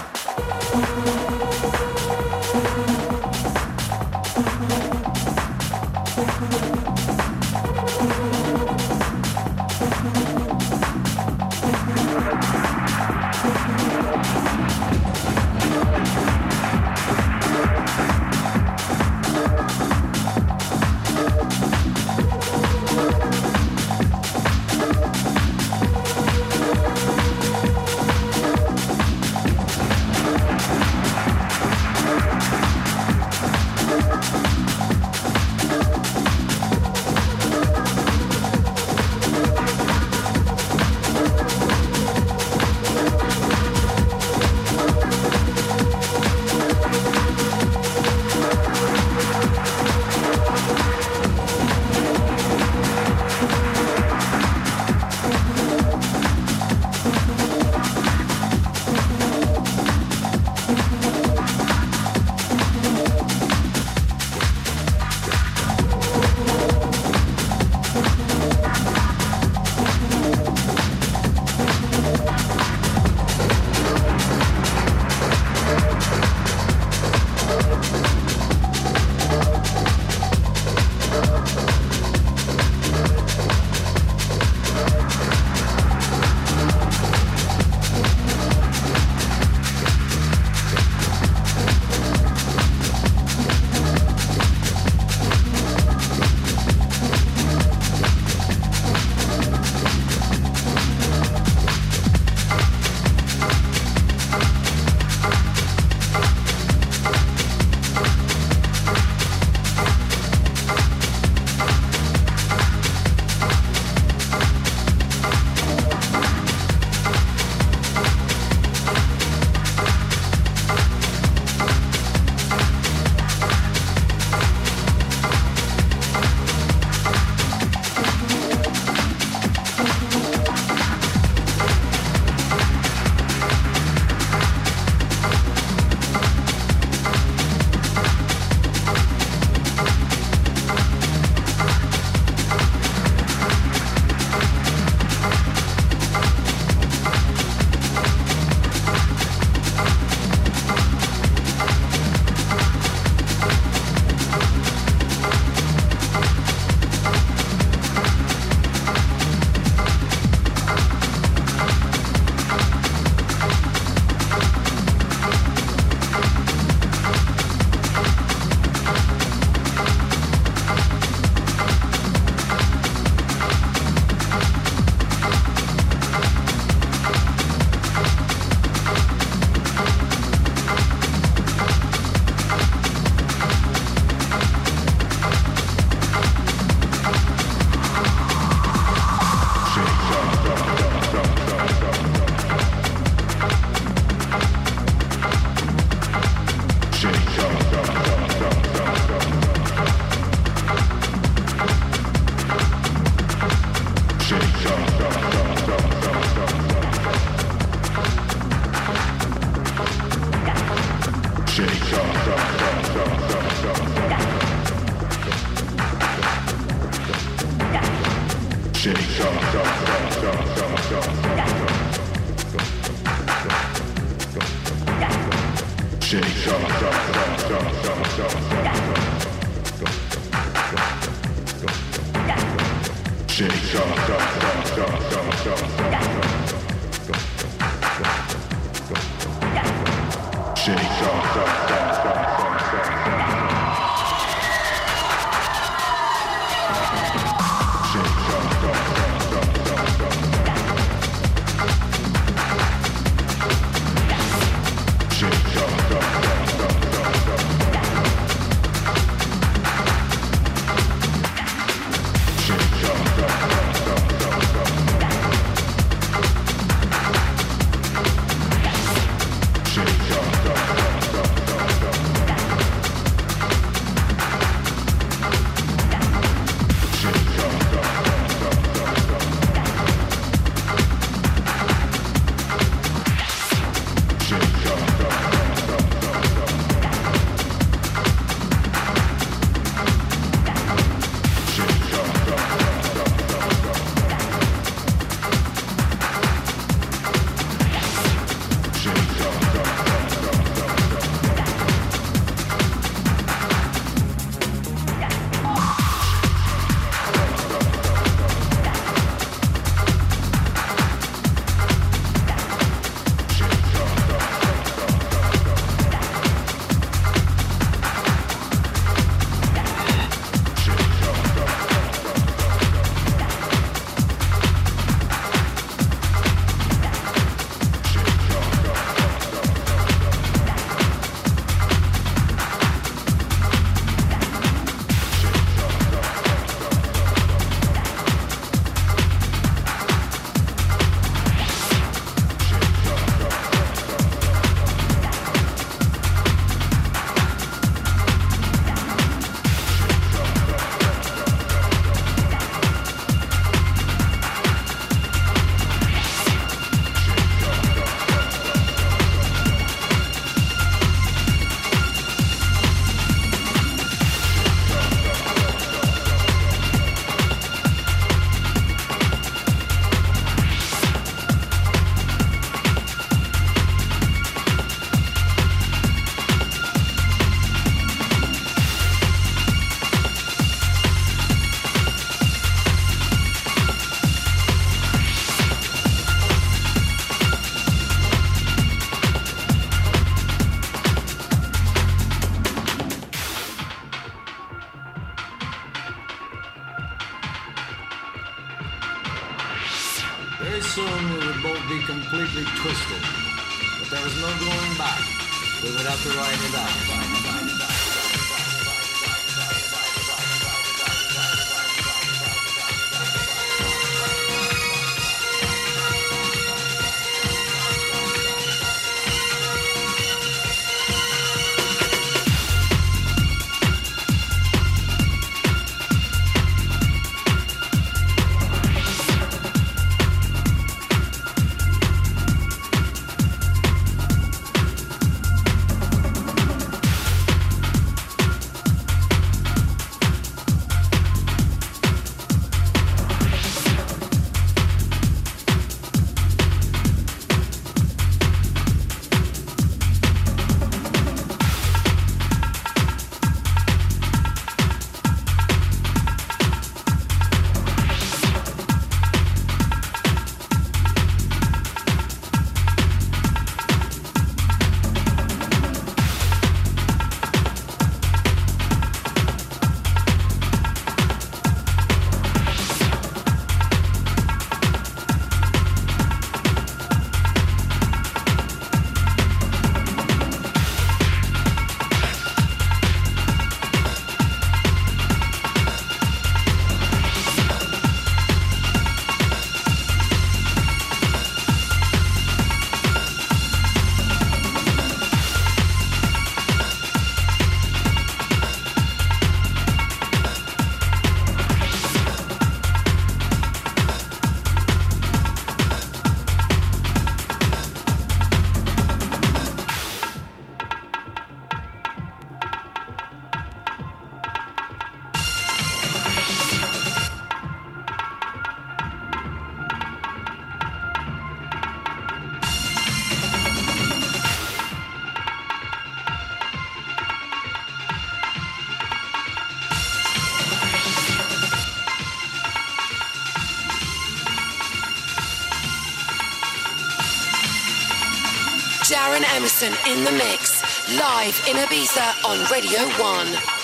Darren Emerson in the mix, live in Ibiza on Radio 1.